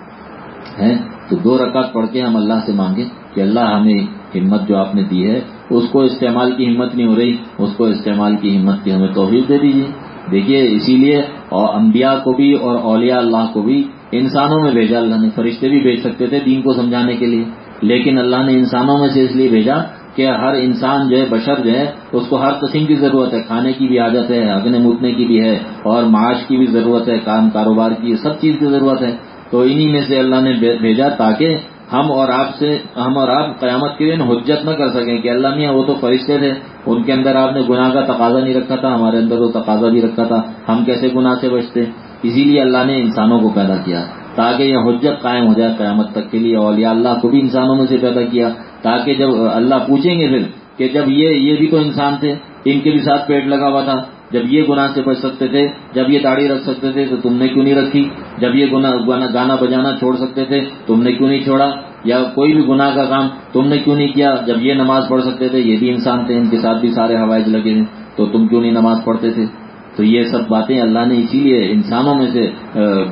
ہے تو دو رکعت پڑھ کے ہم اللہ سے مانگیں کہ اللہ ہمیں ہمت جو آپ نے دی ہے، اس کو استعمال کی ہمت نہیں ہو رہی، اس کو استعمال کی ہمت کی ہمیں توفیق دے دیجیے۔ دیکھیے، اسی لیے اور انبیاء کو بھی اور اولیاء اللہ کو بھی انسانوں میں بھیجا، اللہ نے فرشتے بھی بھیج سکتے تھے دین کو سمجھانے کے لیے۔ لیکن اللہ نے انسانوں میں سے اس لیے بھیجا کہ ہر انسان جو ہے، بشر جو ہے، اس کو ہر قسم کی ضرورت ہے۔ کھانے کی بھی عادت ہے، اگنے موتنے کی بھی ہے، اور معاش کی بھی ضرورت ہے، کام کاروبار کی سب چیز کی ضرورت ہے۔ تو انہی میں سے اللہ نے بھیجا تاکہ ہم اور آپ سے ہم اور آپ قیامت کے دن حجت نہ کر سکیں کہ اللہ میاں وہ تو فرشتے تھے، ان کے اندر آپ نے گناہ کا تقاضا نہیں رکھا تھا، ہمارے اندر وہ تقاضا بھی رکھا تھا۔ ہم کیسے گناہ سے بچتے؟ اسی لیے اللہ نے انسانوں کو پیدا کیا، تاکہ یہ حجت قائم ہو جائے قیامت تک کے لیے اولیاء اللہ کو بھی انسانوں میں سے پیدا کیا۔ تاکہ جب اللہ پوچھیں گے پھر کہ جب یہ یہ بھی تو انسان تھے، ان کے بھی ساتھ پیٹ لگا ہوا تھا۔ جب یہ گناہ سے بچ سکتے تھے، جب یہ داڑھی رکھ سکتے تھے تو تم نے کیوں نہیں رکھی؟ جب یہ گناہ گانا بجانا چھوڑ سکتے تھے تم نے کیوں نہیں چھوڑا؟ یا کوئی بھی گناہ کا کام تم نے کیوں نہیں کیا؟ جب یہ نماز پڑھ سکتے تھے، یہ بھی انسان تھے، ان کے ساتھ بھی سارے حوائج لگے ہیں تو تم کیوں نہیں نماز پڑھتے تھے؟ تو یہ سب باتیں اللہ نے اسی لیے انسانوں میں سے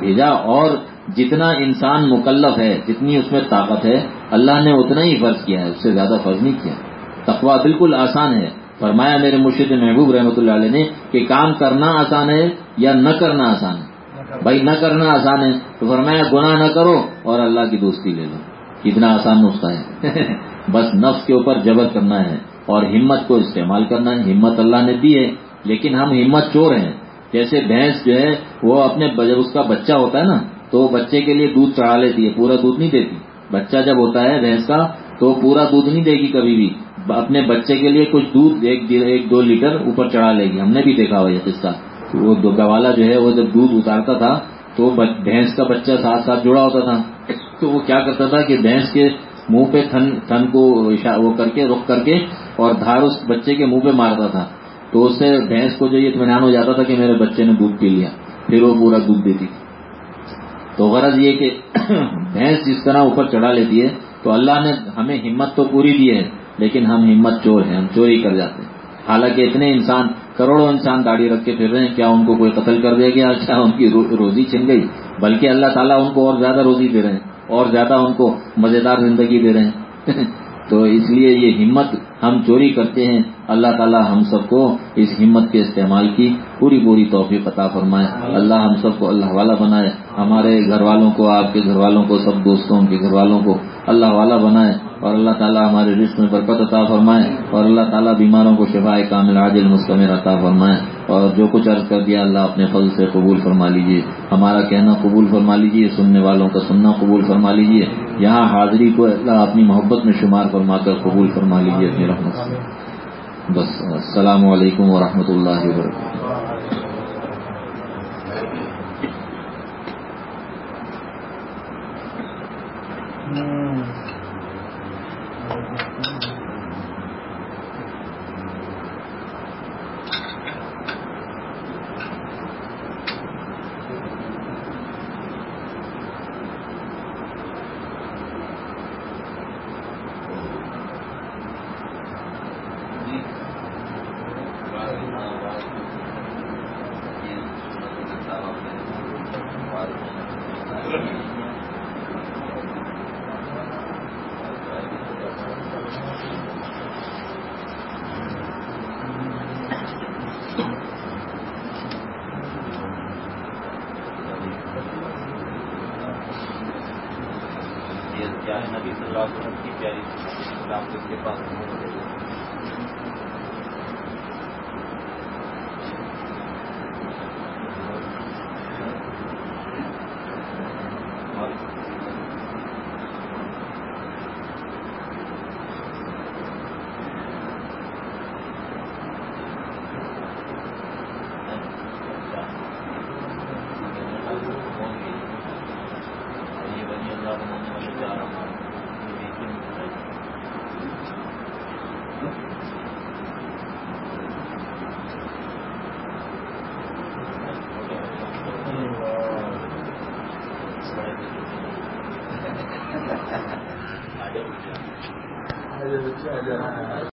بھیجا۔ اور جتنا انسان مکلف ہے، جتنی اس میں طاقت ہے، اللہ نے اتنا ہی فرض کیا ہے، اس سے زیادہ فرض نہیں کیا۔ تقوا بالکل آسان ہے۔ فرمایا میرے مرشد محبوب رحمۃ اللہ علیہ نے کہ کام کرنا آسان ہے یا نہ کرنا آسان ہے؟ بھائی نہ کرنا آسان ہے تو فرمایا گناہ نہ کرو اور اللہ کی دوستی لے لو۔ کتنا آسان نسخہ ہے۔ بس نفس کے اوپر جبر کرنا ہے اور ہمت کو استعمال کرنا ہے۔ ہمت اللہ نے دی ہے، لیکن ہم ہمت چور ہیں۔ جیسے بھینس جو ہے، وہ اپنے اس کا بچہ ہوتا ہے نا، تو بچے کے لیے دودھ چڑھا لیتی ہے، پورا دودھ نہیں دیتی۔ بچہ جب ہوتا ہے بھینس کا، تو پورا دودھ نہیں دے گی کبھی بھی۔ اپنے بچے کے لیے کچھ دودھ ایک دو لیٹر اوپر چڑھا لے گی۔ ہم نے بھی دیکھا ہوا یہ قصہ۔ وہ گوالا جو ہے وہ جب دودھ اتارتا تھا تو بھینس کا بچہ ساتھ ساتھ جڑا ہوتا تھا۔ تو وہ کیا کرتا تھا کہ بھینس کے منہ پہ تھن تھن کو وہ کر کے رخ کر کے اور دھار اس بچے کے منہ پہ مارتا تھا۔ تو اس سے بھینس کو جو یہ اطمینان ہو جاتا تھا کہ میرے بچے نے دودھ پی لیا۔ پھر وہ پورا دودھ دیتی۔ تھی تو غرض یہ کہ بھینس جس طرح اوپر چڑھا لیتی ہے تو اللہ نے ہمیں ہمت تو پوری دی ہے۔ لیکن ہم ہمت چور ہیں، ہم چوری کر جاتے ہیں۔ حالانکہ اتنے انسان، کروڑوں انسان داڑھی رکھ کے پھر رہے ہیں، کیا ان کو کوئی قتل کر دیا گیا کیا ان کی روزی چھن گئی؟ بلکہ اللہ تعالیٰ ان کو اور زیادہ روزی دے رہے ہیں، اور زیادہ ان کو مزیدار زندگی دے رہے ہیں۔ تو اس لیے یہ ہمت ہم چوری کرتے ہیں۔ اللہ تعالی ہم سب کو اس ہمت کے استعمال کی پوری پوری توفیق عطا فرمائے۔ اللہ ہم سب کو اللہ والا بنائے۔ ہمارے گھر والوں کو، آپ کے گھر والوں کو، سب دوستوں کے گھر والوں کو اللہ والا بنائے۔ اور اللہ تعالیٰ ہمارے رشت میں برکت عطا فرمائے اور اللہ تعالیٰ بیماروں کو شفا کامل عاجل مستمر عطا فرمائے اور جو کچھ عرض کر دیا اللہ اپنے فضل سے قبول فرما لیجیے ہمارا کہنا قبول فرما لیجیے سننے والوں کا سننا قبول فرما لیجیے یہاں حاضری کو اللہ اپنی محبت میں شمار فرما کر قبول فرما لیجیے اپنی رحمت سے۔ بس، السلام علیکم ورحمۃ اللہ وبرکاتہ۔ کیا